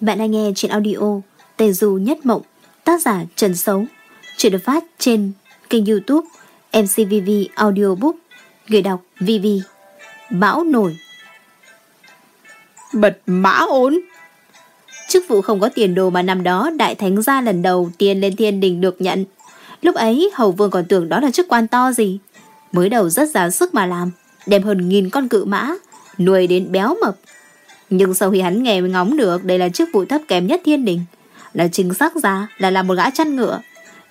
Bạn đang nghe chuyện audio Tề Du Nhất Mộng Tác giả Trần Sấu Chuyện được phát trên kênh youtube MCVV Audiobook Người đọc VV Bão nổi. Bật mã ốn. Chức vụ không có tiền đồ mà năm đó Đại Thánh gia lần đầu tiên lên thiên đình được nhận. Lúc ấy Hầu Vương còn tưởng đó là chức quan to gì. Mới đầu rất giá sức mà làm Đem hơn nghìn con cự mã Nuôi đến béo mập nhưng sau khi hắn nghe mới ngóng được, Đây là chức vụ thấp kém nhất thiên đình. Là chính xác ra là làm một gã chăn ngựa.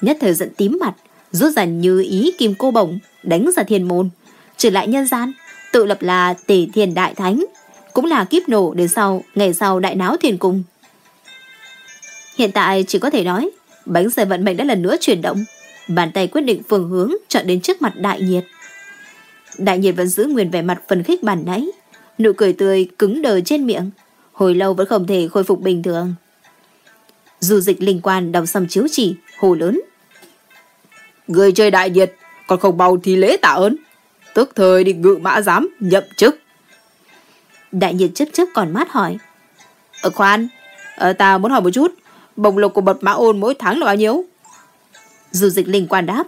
Nhất thời giận tím mặt, Rút ra như ý kim cô bổng, Đánh ra thiên môn. Trở lại nhân gian, Tự lập là tỷ thiên đại thánh, Cũng là kiếp nổ đến sau, Ngày sau đại náo thiên cung. Hiện tại chỉ có thể nói, Bánh xe vận mệnh đã lần nữa chuyển động. Bàn tay quyết định phương hướng Chọn đến trước mặt đại nhiệt. Đại nhiệt vẫn giữ nguyên vẻ mặt phần khích bản nãy. Nụ cười tươi cứng đờ trên miệng. Hồi lâu vẫn không thể khôi phục bình thường. Dù dịch linh quan đọc xong chiếu chỉ Hồ lớn. Người chơi đại nhiệt Còn không bầu thì lễ tạ ơn. Tức thời đi ngự mã giám nhậm chức. Đại nhiệt chấp chấp còn mát hỏi. Ờ khoan ờ, Ta muốn hỏi một chút Bồng lộc của bật mã ôn mỗi tháng là bao nhiêu? Dù dịch linh quan đáp.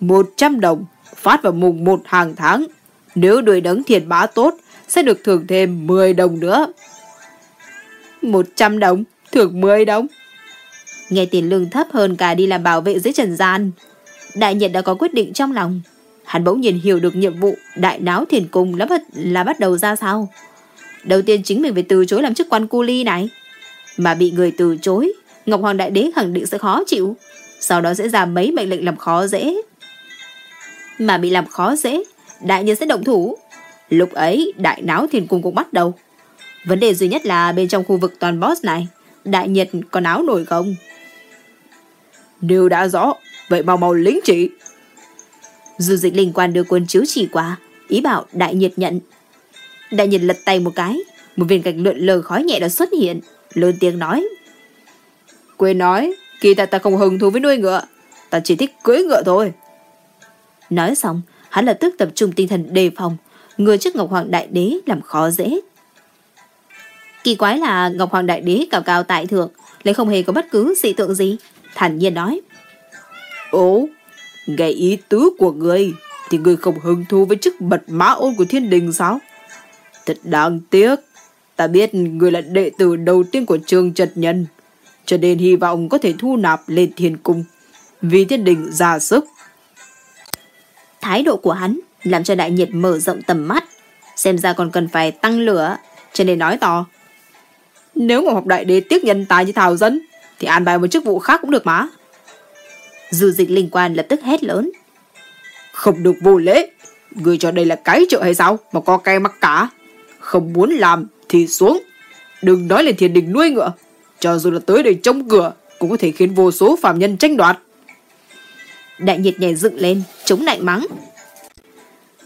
100 đồng Phát vào mùng 1 hàng tháng. Nếu đuổi đấng thiệt bá tốt sẽ được thưởng thêm 10 đồng nữa. 100 đồng Thưởng 10 đồng. Nghe tiền lương thấp hơn cả đi làm bảo vệ dưới trần gian Đại nhật đã có quyết định trong lòng. Hắn bỗng nhiên hiểu được nhiệm vụ Đại náo thiền cung là bắt, là bắt đầu ra sao. Đầu tiên chính mình phải từ chối làm chức quan cu ly này. Mà bị người từ chối Ngọc Hoàng Đại Đế khẳng định sẽ khó chịu. Sau đó sẽ ra mấy mệnh lệnh làm khó dễ. Mà bị làm khó dễ Đại nhân sẽ động thủ. Lúc ấy, đại náo thiên cung cũng bắt đầu. Vấn đề duy nhất là bên trong khu vực toàn boss này, Đại nhiệt có náo nổi không? Điều đã rõ, Vậy mau mau lính chỉ. Dù dịch linh quan đưa quân chiếu chỉ qua, Ý bảo đại nhiệt nhận. Đại nhiệt lật tay một cái, Một viên gạch lượn lờ khói nhẹ đã xuất hiện, Lớn tiếng nói. Quên nói, Kỳ ta ta không hứng thú với nuôi ngựa, Ta chỉ thích cưới ngựa thôi. Nói xong, Hắn lập tức tập trung tinh thần đề phòng Người trước Ngọc Hoàng Đại Đế làm khó dễ. Kỳ quái là Ngọc Hoàng Đại Đế cao cao tại thượng Lại không hề có bất cứ dị tượng gì. Thản nhiên nói Ồ Nghe ý tứ của người Thì người không hứng thú với chức bật mã ôn của thiên đình sao? Thật đáng tiếc. Ta biết người là đệ tử đầu tiên của trường trật nhân Cho nên hy vọng có thể thu nạp lên thiên cung Vì thiên đình ra sức. Thái độ của hắn làm cho đại nhiệt mở rộng tầm mắt. Xem ra còn cần phải tăng lửa, Cho nên nói to. Nếu mà học đại đế tiếc nhân tài như Thảo Dân, Thì an bài một chức vụ khác cũng được mà. Dù dịch linh quan lập tức hét lớn. Không được vô lễ. Người cho đây là cái trợ hay sao Mà có cây mắc cả? Không muốn làm thì xuống. Đừng nói lên thiên đình nuôi ngựa. Cho dù là tới đây trông cửa, Cũng có thể khiến vô số phạm nhân tranh đoạt. Đại nhiệt nhảy dựng lên, Chống lại mắng.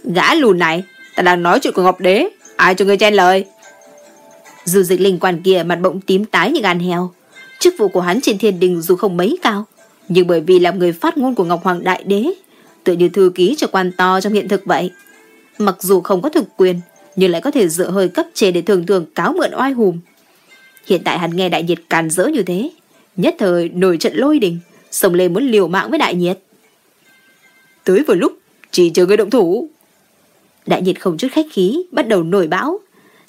Gã lùn này, Ta đang nói chuyện của Ngọc Đế. Ai cho ngươi chen lời? Dù dịch linh quan kia mặt bỗng tím tái như gan heo, Chức vụ của hắn trên thiên đình dù không mấy cao, Nhưng bởi vì làm người phát ngôn của Ngọc Hoàng Đại Đế Tự như thư ký cho quan to trong hiện thực vậy. Mặc dù không có thực quyền, Nhưng lại có thể dựa hơi cấp chế để thường thường cáo mượn oai hùm Hiện tại hắn nghe đại nhiệt càn rỡ như thế, Nhất thời nổi trận lôi đình Sông lên muốn liều mạng với đại nhiệt. Tới vừa lúc, Chỉ chờ người động thủ. Đại nhiệt không chút khách khí, Bắt đầu nổi bão.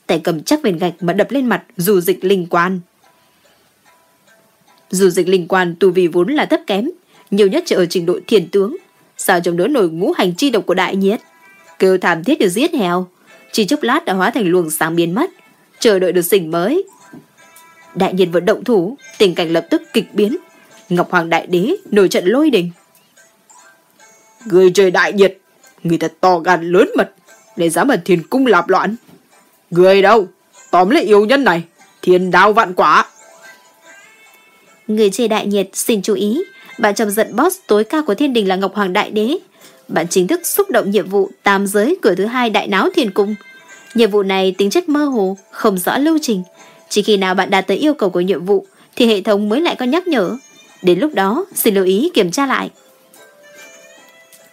Tay cầm chắc viên gạch mà đập lên mặt, Dù dịch linh quan. Dù dịch linh quan tu vi vốn là thấp kém, Nhiều nhất chỉ ở trình độ thiền tướng. Sao chống đỡ nổi ngũ hành chi độc của đại nhiệt? Kêu thảm thiết được giết heo. Chỉ chốc lát đã hóa thành luồng sáng biến mất. Chờ đợi được sinh mới. Đại nhiệt vận động thủ, Tình cảnh lập tức kịch biến. Ngọc Hoàng Đại Đế nổi trận lôi đình. Người trời đại nhiệt, Người ta to gan lớn mật. Để dám ở thiền cung lạp loạn. Người đâu? Tóm lấy yêu nhân này Thiên đao vạn quả. Người chơi đại nhiệt xin chú ý. Bạn chồng giận boss tối cao của thiên đình là Ngọc Hoàng Đại Đế. Bạn chính thức xúc động nhiệm vụ Tam giới cửa thứ hai đại náo thiền cung. Nhiệm vụ này tính chất mơ hồ Không rõ lưu trình. Chỉ khi nào bạn đạt tới yêu cầu của nhiệm vụ Thì hệ thống mới lại có nhắc nhở. Đến lúc đó xin lưu ý kiểm tra lại.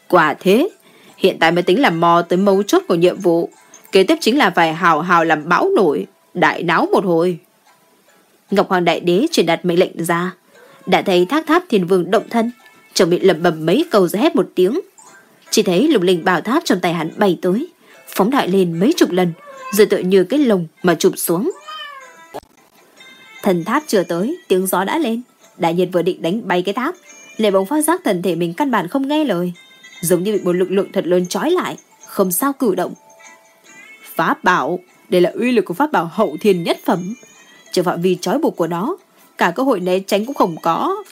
Quả thế Hiện tại mới tính là mò tới mấu chốt của nhiệm vụ Kế tiếp chính là phải hào hào làm bão nổi Đại náo một hồi Ngọc Hoàng Đại Đế truyền đạt mệnh lệnh ra. Đã thấy thác tháp thiên vương động thân, chuẩn bị lầm bầm mấy câu rồi hét một tiếng. Chỉ thấy lục linh bảo tháp trong tay hắn bay tới, phóng đại lên mấy chục lần, rồi tựa như cái lồng mà chụp xuống. Thần tháp chưa tới, tiếng gió đã lên. Đại nhiệt vừa định đánh bay cái tháp, lại bỗng phát giác thần thể mình căn bản không nghe lời, giống như bị một lực lượng thật lớn trói lại, không sao cử động. Pháp bảo, đây là uy lực của pháp bảo hậu thiên nhất phẩm. trở phạm vì trói buộc của nó, cả cơ hội né tránh cũng không có.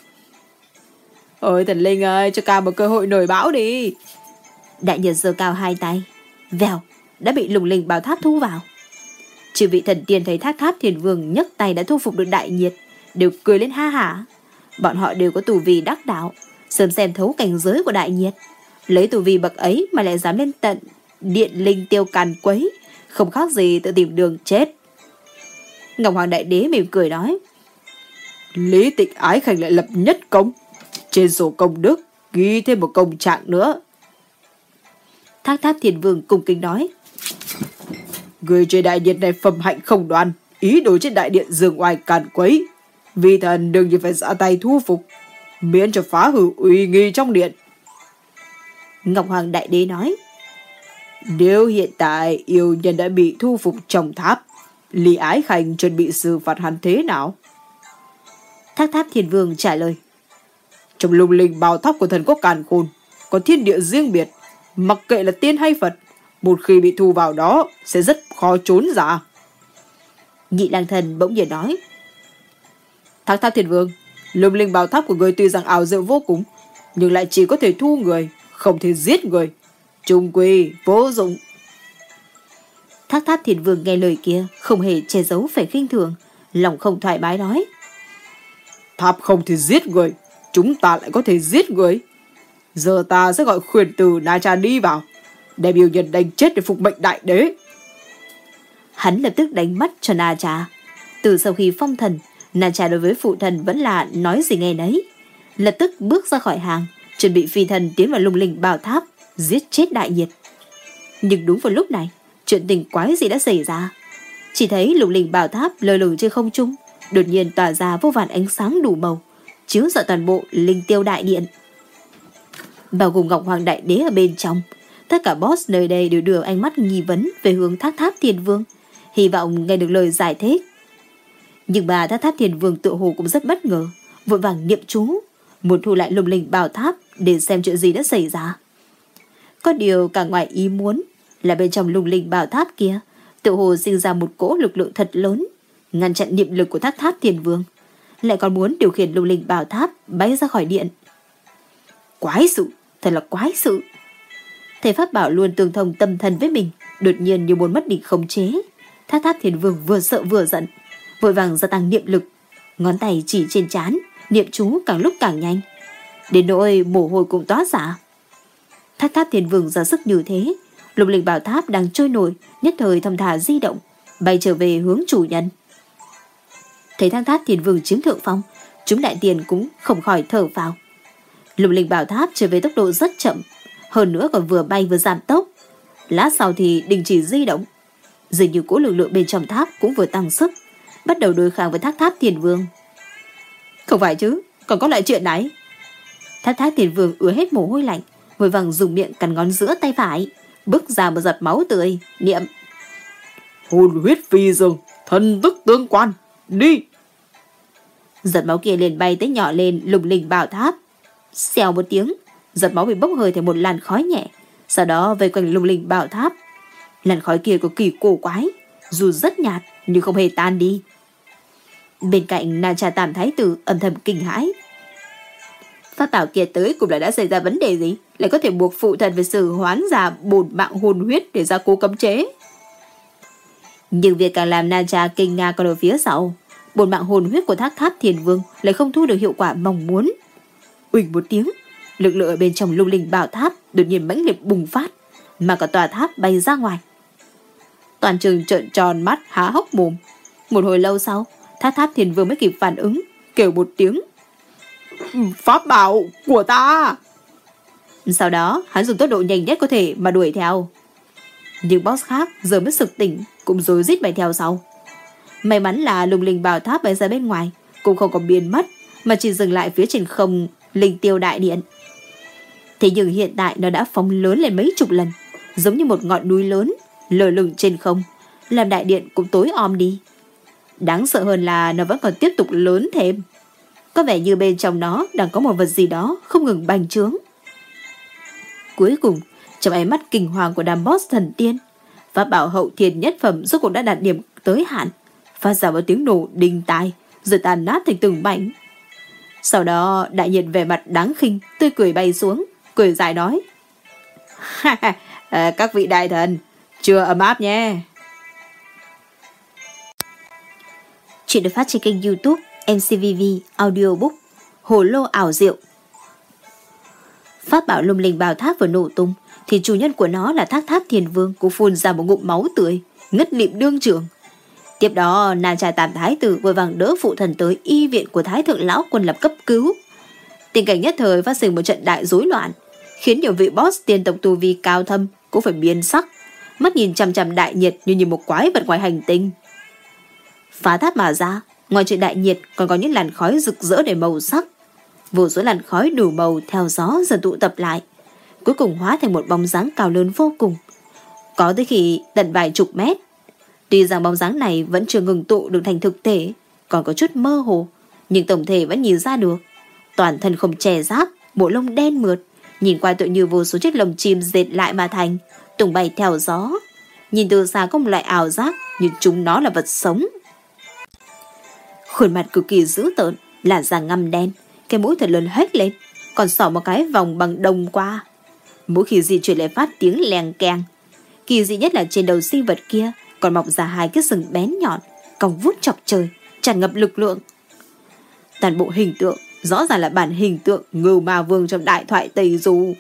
Ôi thần linh ơi, cho ca một cơ hội nổi bão đi. Đại nhiệt giơ cao hai tay, vèo, đã bị lùng linh bảo tháp thu vào. Chư vị thần tiên thấy thác tháp thiền vương nhấc tay đã thu phục được đại nhiệt, đều cười lên ha hả. Bọn họ đều có tù vì đắc đạo, sớm xem thấu cảnh giới của đại nhiệt. Lấy tù vi bậc ấy mà lại dám lên tận điện linh tiêu càn quấy, không khác gì tự tìm đường chết. Ngọc Hoàng Đại Đế mỉm cười nói. Lý tịch ái khanh lại lập nhất công. Trên sổ công đức, ghi thêm một công trạng nữa. Thác tháp thiền vương cùng kính nói. Người trên đại điện này phẩm hạnh không đoan, ý đồ trên đại điện dường oai càn quấy. Vì thần đừng nhiên phải ra tay thu phục, miễn cho phá hư uy nghi trong điện. Ngọc Hoàng Đại Đế nói. Nếu hiện tại yêu nhân đã bị thu phục trong tháp, Lý Ái Khanh chuẩn bị xử phạt hắn thế nào? Thác tháp thiên vương trả lời. Trong lung linh bào tháp của thần quốc càn khôn, có thiên địa riêng biệt, mặc kệ là tiên hay Phật, một khi bị thu vào đó sẽ rất khó trốn ra. Nhị lang thần bỗng nhiên nói. Thác tháp thiên vương, lung linh bào tháp của người tuy rằng ảo diệu vô cùng, nhưng lại chỉ có thể thu người, không thể giết người. Trung quy, vô dụng. Thác tháp thiên vương nghe lời kia, không hề che giấu phải khinh thường, lòng không thoải mái nói. Tháp không thể giết người, chúng ta lại có thể giết người. Giờ ta sẽ gọi khuyển tử Na Cha đi vào, đem yêu nhân đánh chết để phục mệnh đại đế. Hắn lập tức đánh mắt cho Na Cha. Từ sau khi phong thần, Na Cha đối với phụ thần vẫn là nói gì nghe nấy. Lập tức bước ra khỏi hàng, chuẩn bị phi thần tiến vào lung linh bảo tháp, giết chết đại nhiệt. Nhưng đúng vào lúc này, chuyện tình quái gì đã xảy ra. Chỉ thấy lung linh bảo tháp lơ lửng trên không trung, đột nhiên tỏa ra vô vàn ánh sáng đủ màu, chiếu rọi toàn bộ linh tiêu đại điện. Bao gồm Ngọc Hoàng Đại Đế ở bên trong, tất cả boss nơi đây đều đưa ánh mắt nghi vấn về hướng thác tháp thiên vương, hy vọng nghe được lời giải thích. Nhưng bà thác tháp thiên vương tự hồ cũng rất bất ngờ, vội vàng niệm chú, muốn thu lại lùng linh bảo tháp để xem chuyện gì đã xảy ra. Có điều cả ngoài ý muốn là bên trong lung linh bảo tháp kia, tự hồ sinh ra một cỗ lực lượng thật lớn, ngăn chặn niệm lực của thác tháp thiền vương, lại còn muốn điều khiển lung linh bảo tháp bay ra khỏi điện. Quái sự, thật là quái sự. Thầy Pháp Bảo luôn tương thông tâm thần với mình, đột nhiên như muốn mất đi khống chế. Thác tháp thiền vương vừa sợ vừa giận, vội vàng gia tăng niệm lực, ngón tay chỉ trên chán, niệm chú càng lúc càng nhanh. Đến nỗi mồ hôi cũng toát ra. tháp tháp thiên vương ra sức như thế, lục linh bảo tháp đang trôi nổi, nhất thời thầm thả di động, bay trở về hướng chủ nhân. Thấy thang tháp thiên vương chiếm thượng phong, chúng đại tiền cũng không khỏi thở vào. Lục linh bảo tháp trở về tốc độ rất chậm, hơn nữa còn vừa bay vừa giảm tốc. Lát sau thì đình chỉ di động. Dường như cỗ lực lượng bên trong tháp cũng vừa tăng sức, bắt đầu đối kháng với thác tháp tiền vương. Không phải chứ, còn có loại chuyện này. Thác tháp tiền vương ứa hết mồ hôi lạnh, vội vàng dùng miệng cắn ngón giữa tay phải, bước ra một giọt máu tươi, niệm. Hồn huyết phi dương, thân tức tương quan, đi! Giọt máu kia liền bay tới nhỏ lên lùng linh bảo tháp. Xèo một tiếng, giọt máu bị bốc hơi thành một làn khói nhẹ, sau đó vây quanh lung linh bảo tháp. Làn khói kia có kỳ cổ quái, dù rất nhạt nhưng không hề tan đi. Bên cạnh Na Cha Tam Thái Tử âm thầm kinh hãi. Pháp bảo kia tới cũng là đã xảy ra vấn đề gì, lại có thể buộc phụ thần về sự hoán giả bổn mạng hồn huyết để ra cố cấm chế. Nhưng việc càng làm naja kinh ngạc còn ở phía sau, bổn mạng hồn huyết của thác tháp thiền vương lại không thu được hiệu quả mong muốn. Uỳnh một tiếng, lực lượng ở bên trong lung linh bảo tháp đột nhiên mãnh liệt bùng phát, mà cả tòa tháp bay ra ngoài. Toàn trường trợn tròn mắt há hốc mồm. Một hồi lâu sau, thác tháp thiền vương mới kịp phản ứng, kêu một tiếng. Pháp bảo của ta! Sau đó, hắn dùng tốc độ nhanh nhất có thể mà đuổi theo. Nhưng boss khác giờ mới sực tỉnh, cũng rối rít bay theo sau. May mắn là lùng linh bảo tháp bay ra bên ngoài Cũng không có biến mất Mà chỉ dừng lại phía trên không Linh tiêu đại điện Thế nhưng hiện tại nó đã phóng lớn lên mấy chục lần Giống như một ngọn núi lớn Lờ lửng trên không Làm đại điện cũng tối om đi Đáng sợ hơn là nó vẫn còn tiếp tục lớn thêm có vẻ như bên trong nó Đang có một vật gì đó không ngừng bành trướng. Cuối cùng Trong ánh mắt kinh hoàng của đám boss thần tiên và bảo hậu thiền nhất phẩm Rốt cuộc đã đạt điểm tới hạn. Phát ra một tiếng nổ đình tai Rồi tàn nát thành từng mảnh. Sau đó đại nhiệt vẻ mặt đáng khinh Tươi cười bay xuống Cười dài nói à, Các vị đại thần Chưa ấm áp nhé. Chuyện được phát trên kênh youtube MCVV Audiobook, Hồ lô ảo diệu. Pháp bảo lung linh bào tháp vừa nổ tung, Thì chủ nhân của nó là thác tháp thiền vương Cũng phun ra một ngụm máu tươi, Ngất lịm đương trưởng Tiếp đó, nàng trai tạm thái tử vội vàng đỡ phụ thần tới y viện của thái thượng lão quân lập cấp cứu. Tình cảnh nhất thời phát sinh một trận đại rối loạn, Khiến nhiều vị boss tiên tộc tu vi cao thâm Cũng phải biến sắc, Mắt nhìn chằm chằm đại nhiệt như như một quái vật ngoài hành tinh. Phá tháp mà ra Ngoài chuyện đại nhiệt, còn có những làn khói rực rỡ để màu sắc. Vô số làn khói đủ màu theo gió dần tụ tập lại, Cuối cùng hóa thành một bóng dáng cao lớn vô cùng. Có tới khi tận vài chục mét, Tuy rằng bóng dáng này vẫn chưa ngừng tụ được thành thực thể, Còn có chút mơ hồ, Nhưng tổng thể vẫn nhìn ra được. Toàn thân không che giáp, Bộ lông đen mượt, Nhìn qua tựa như vô số chiếc lồng chim dệt lại mà thành Tùng bay theo gió. Nhìn từ xa có một loại ảo giác, Nhưng chúng nó là vật sống. Khuôn mặt cực kỳ dữ tợn Là da ngăm đen, Cái mũi thật lớn hết lên, Còn sỏ một cái vòng bằng đồng qua. Mỗi khi di chuyển lại phát tiếng lèng keng. Kỳ dị nhất là trên đầu sinh vật kia Còn mọc ra hai cái sừng bén nhọn cong vút chọc trời, Tràn ngập lực lượng. Toàn bộ hình tượng Rõ ràng là bản hình tượng Ngưu Ma Vương trong đại thoại Tây Du.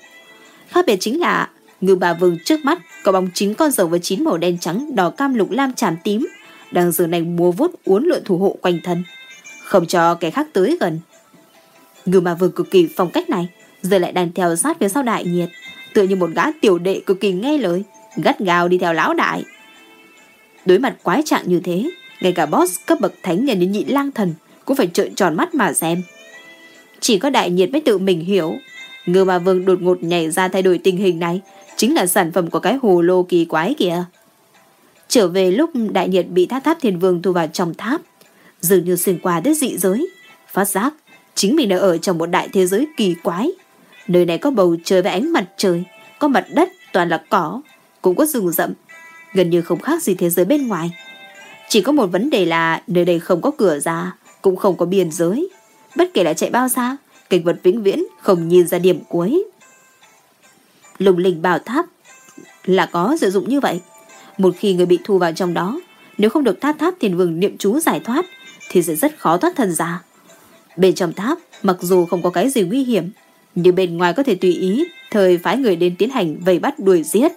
Khác biệt chính là Ngưu Ma Vương trước mắt Có bóng chín con rồng với chín màu đen trắng, Đỏ cam lục lam tràm tím đang dường này múa vuốt uốn lượn thủ hộ quanh thân, không cho kẻ khác tới gần. Ngưu Ma Vương cực kỳ phong cách này, giờ lại đang theo sát phía sau đại nhiệt, tựa như một gã tiểu đệ cực kỳ nghe lời, gắt gao đi theo lão đại. Đối mặt quái trạng như thế, ngay cả boss cấp bậc thánh nhân đến nhị lang thần cũng phải trợn tròn mắt mà xem. Chỉ có đại nhiệt mới tự mình hiểu, Ngưu Ma Vương đột ngột nhảy ra thay đổi tình hình này chính là sản phẩm của cái hồ lô kỳ quái kìa. Trở về lúc đại nhiệt bị tháp tháp thiên vương thu vào trong tháp, dường như xuyên qua đến dị giới, phát giác chính mình đã ở trong một đại thế giới kỳ quái. Nơi này có bầu trời và ánh mặt trời, có mặt đất toàn là cỏ, cũng có rừng rậm, gần như không khác gì thế giới bên ngoài. Chỉ có một vấn đề là nơi đây không có cửa ra, cũng không có biên giới. Bất kể là chạy bao xa, cảnh vật vĩnh viễn không nhìn ra điểm cuối. Lùng linh bảo tháp là có sử dụng như vậy. Một khi người bị thu vào trong đó, nếu không được tháp tháp thiền vương niệm chú giải thoát, thì sẽ rất khó thoát thân ra. Bên trong tháp, mặc dù không có cái gì nguy hiểm, nhưng bên ngoài có thể tùy ý, thời phái người đến tiến hành vây bắt đuổi giết.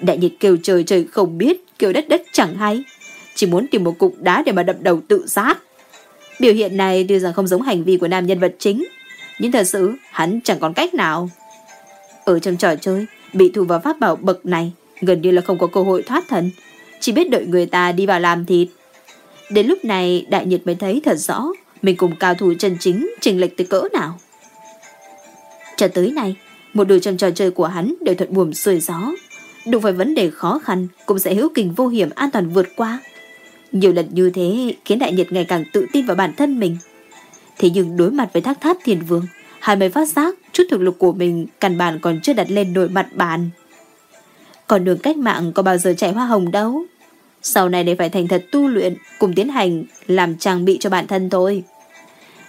Đại nhiệt kêu trời trời không biết, kêu đất đất chẳng hay. Chỉ muốn tìm một cục đá để mà đập đầu tự sát. Biểu hiện này tuy rằng không giống hành vi của nam nhân vật chính, nhưng thật sự hắn chẳng còn cách nào. Ở trong trò chơi, bị thu vào pháp bảo bậc này gần như là không có cơ hội thoát thân, chỉ biết đợi người ta đi vào làm thịt. Đến lúc này đại nhiệt mới thấy thật rõ mình cùng cao thủ chân chính trình lệch tới cỡ nào. Cho tới nay, một đôi trong trò chơi của hắn đều thuận buồm xuôi gió. Đụng phải vấn đề khó khăn cũng sẽ hữu kình vô hiểm an toàn vượt qua. Nhiều lần như thế khiến đại nhiệt ngày càng tự tin vào bản thân mình. Thế nhưng đối mặt với thác tháp thiền vương, hai mới phát giác chút thực lực của mình căn bản còn chưa đặt lên nổi mặt bàn. Còn đường cách mạng có bao giờ chạy hoa hồng đâu. Sau này để phải thành thật tu luyện, cùng tiến hành, làm trang bị cho bản thân thôi.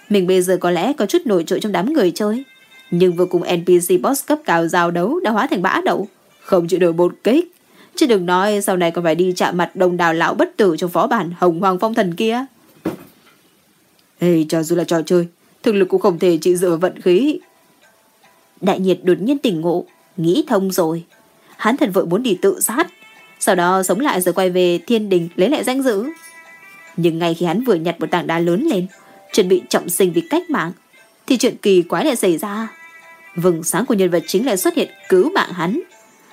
Mình bây giờ có lẽ có chút nổi trội trong đám người chơi. Nhưng vừa cùng NPC boss cấp cao giao đấu đã hóa thành bã đậu. Không chịu nổi một kích. Chứ đừng nói sau này còn phải đi chạm mặt đồng đào lão bất tử trong phó bản hồng hoàng phong thần kia. Ê, cho dù là trò chơi, thực lực cũng không thể chỉ dựa vào vận khí. Đại nhiệt đột nhiên tỉnh ngộ, nghĩ thông rồi hắn thật vội muốn đi tự sát. Sau đó sống lại rồi quay về thiên đình lấy lại danh dự. Nhưng ngay khi hắn vừa nhặt một tảng đá lớn lên, chuẩn bị trọng sinh vì cách mạng, thì chuyện kỳ quái lại xảy ra. Vừng sáng của nhân vật chính lại xuất hiện cứu mạng hắn.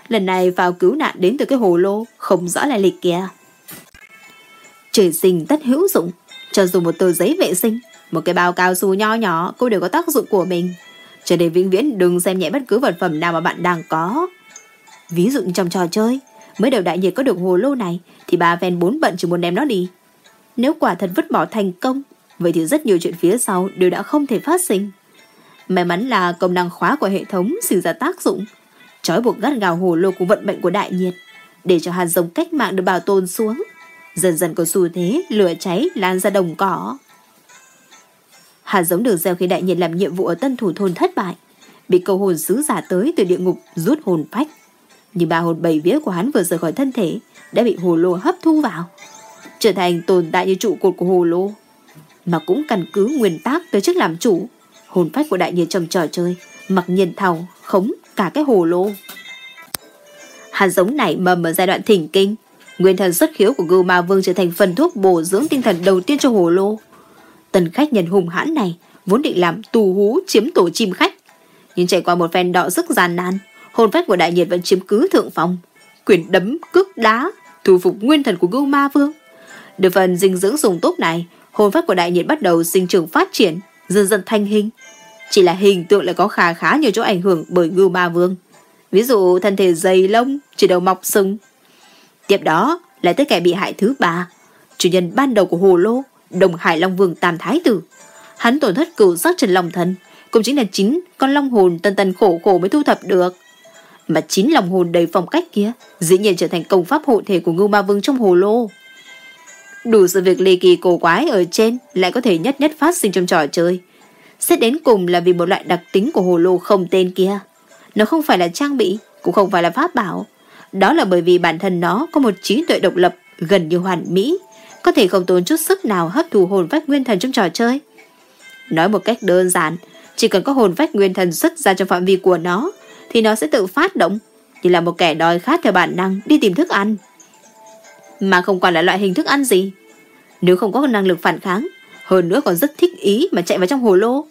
Lần này vào cứu nạn đến từ cái hồ lô, không rõ lại lịch kia. Trời sinh tất hữu dụng, cho dù một tờ giấy vệ sinh, một cái bao cao su nho nhỏ cũng đều có tác dụng của mình. Cho nên vĩnh viễn đừng xem nhẹ bất cứ vật phẩm nào mà bạn đang có. Ví dụ trong trò chơi, mới đầu đại nhiệt có được hồ lô này thì bà ven bốn bận chỉ muốn đem nó đi. Nếu quả thật vứt bỏ thành công, vậy thì rất nhiều chuyện phía sau đều đã không thể phát sinh. May mắn là công năng khóa của hệ thống sinh ra tác dụng, trói buộc gắt gào hồ lô của vận mệnh của đại nhiệt, để cho hạt giống cách mạng được bảo tồn xuống. Dần dần có xu thế lửa cháy lan ra đồng cỏ. Hạt giống được gieo khi đại nhiệt làm nhiệm vụ ở tân thủ thôn thất bại, bị cầu hồn sứ giả tới từ địa ngục rút hồn phách. Nhưng ba hồn bảy vía của hắn vừa rời khỏi thân thể đã bị hồ lô hấp thu vào, trở thành tồn tại như trụ cột của hồ lô. Mà cũng căn cứ nguyên tác tới chức làm chủ, hồn phách của đại nhiên trong trò chơi, mặc nhiên thầu, khống cả cái hồ lô. hắn giống này mầm ở giai đoạn thỉnh kinh, nguyên thần xuất khiếu của Gưu Ma Vương trở thành phần thuốc bổ dưỡng tinh thần đầu tiên cho hồ lô. Tần khách nhân hùng hãn này vốn định làm tù hú chiếm tổ chim khách, nhưng trải qua một phen đọ sức gian nan, hồn phách của đại nhiệt vẫn chiếm cứ thượng phòng, quyền đấm cước đá, thu phục nguyên thần của ngưu Ma Vương. Được phần dinh dưỡng dùng tốt này, hồn phách của đại nhiệt bắt đầu sinh trưởng phát triển, dần dần thanh hình. Chỉ là hình tượng lại có khá khá nhiều chỗ ảnh hưởng bởi ngưu Ma Vương. Ví dụ thân thể dày lông, chỉ đầu mọc sừng. Tiếp đó là tới kẻ bị hại thứ ba, chủ nhân ban đầu của Hồ Lô, Đồng Hải Long Vương Tam Thái Tử. Hắn tổn thất cửu sắc trần long thần, cũng chính là chính con long hồn tân tân khổ khổ mới thu thập được. Mà chín lòng hồn đầy phong cách kia, dĩ nhiên trở thành công pháp hộ thể của Ngưu Ma Vương trong Hồ Lô. Đủ sự việc ly kỳ cổ quái ở trên lại có thể nhất nhất phát sinh trong trò chơi. Xét đến cùng là vì một loại đặc tính của hồ lô không tên kia. Nó không phải là trang bị, cũng không phải là pháp bảo. Đó là bởi vì bản thân nó có một trí tuệ độc lập gần như hoàn mỹ, có thể không tốn chút sức nào hấp thụ hồn phách nguyên thần trong trò chơi. Nói một cách đơn giản, chỉ cần có hồn phách nguyên thần xuất ra trong phạm vi của nó, thì nó sẽ tự phát động, như là một kẻ đói khát theo bản năng đi tìm thức ăn. Mà không còn là loại hình thức ăn gì. Nếu không có năng lực phản kháng, hơn nữa còn rất thích ý mà chạy vào trong hồ lô,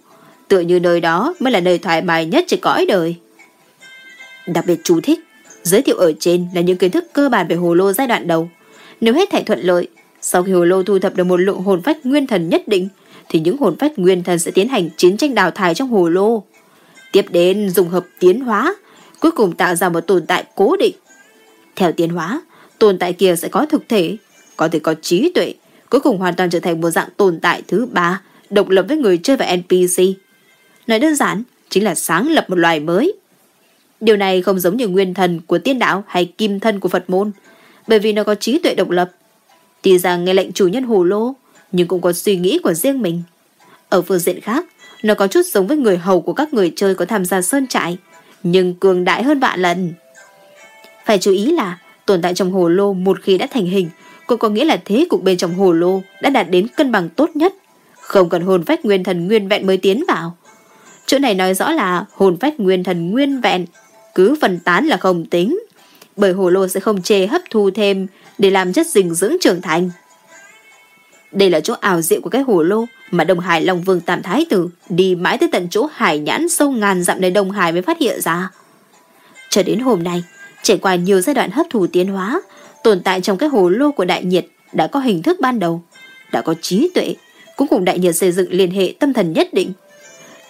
tựa như nơi đó mới là nơi thoải mái nhất trên cõi đời. Đặc biệt chú thích, giới thiệu ở trên là những kiến thức cơ bản về hồ lô giai đoạn đầu. Nếu hết thảy thuận lợi, sau khi hồ lô thu thập được một lượng hồn phách nguyên thần nhất định, thì những hồn phách nguyên thần sẽ tiến hành chiến tranh đào thải trong hồ lô. Tiếp đến dùng hợp tiến hóa, cuối cùng tạo ra một tồn tại cố định. Theo tiến hóa, tồn tại kia sẽ có thực thể, có thể có trí tuệ, cuối cùng hoàn toàn trở thành một dạng tồn tại thứ ba, độc lập với người chơi và NPC. Nói đơn giản, chính là sáng lập một loài mới. Điều này không giống như nguyên thần của tiên đạo hay kim thân của Phật môn, bởi vì nó có trí tuệ độc lập. Tuy rằng nghe lệnh chủ nhân hồ lô, nhưng cũng có suy nghĩ của riêng mình. Ở phương diện khác, nó có chút giống với người hầu của các người chơi có tham gia sơn trại, nhưng cường đại hơn vạn lần. Phải chú ý là tồn tại trong hồ lô một khi đã thành hình, cũng có nghĩa là thế cục bên trong hồ lô đã đạt đến cân bằng tốt nhất, không cần hồn phách nguyên thần nguyên vẹn mới tiến vào. Chỗ này nói rõ là hồn phách nguyên thần nguyên vẹn, cứ phần tán là không tính, bởi hồ lô sẽ không chê hấp thu thêm để làm chất dinh dưỡng trưởng thành. Đây là chỗ ảo diệu của cái hồ lô mà Đông Hải Long Vương Tam Thái Tử đi mãi tới tận chỗ hải nhãn sâu ngàn dặm nơi Đông Hải mới phát hiện ra. Cho đến hôm nay, trải qua nhiều giai đoạn hấp thụ tiến hóa, tồn tại trong cái hồ lô của đại nhiệt đã có hình thức ban đầu, đã có trí tuệ, cũng cùng đại nhiệt xây dựng liên hệ tâm thần nhất định.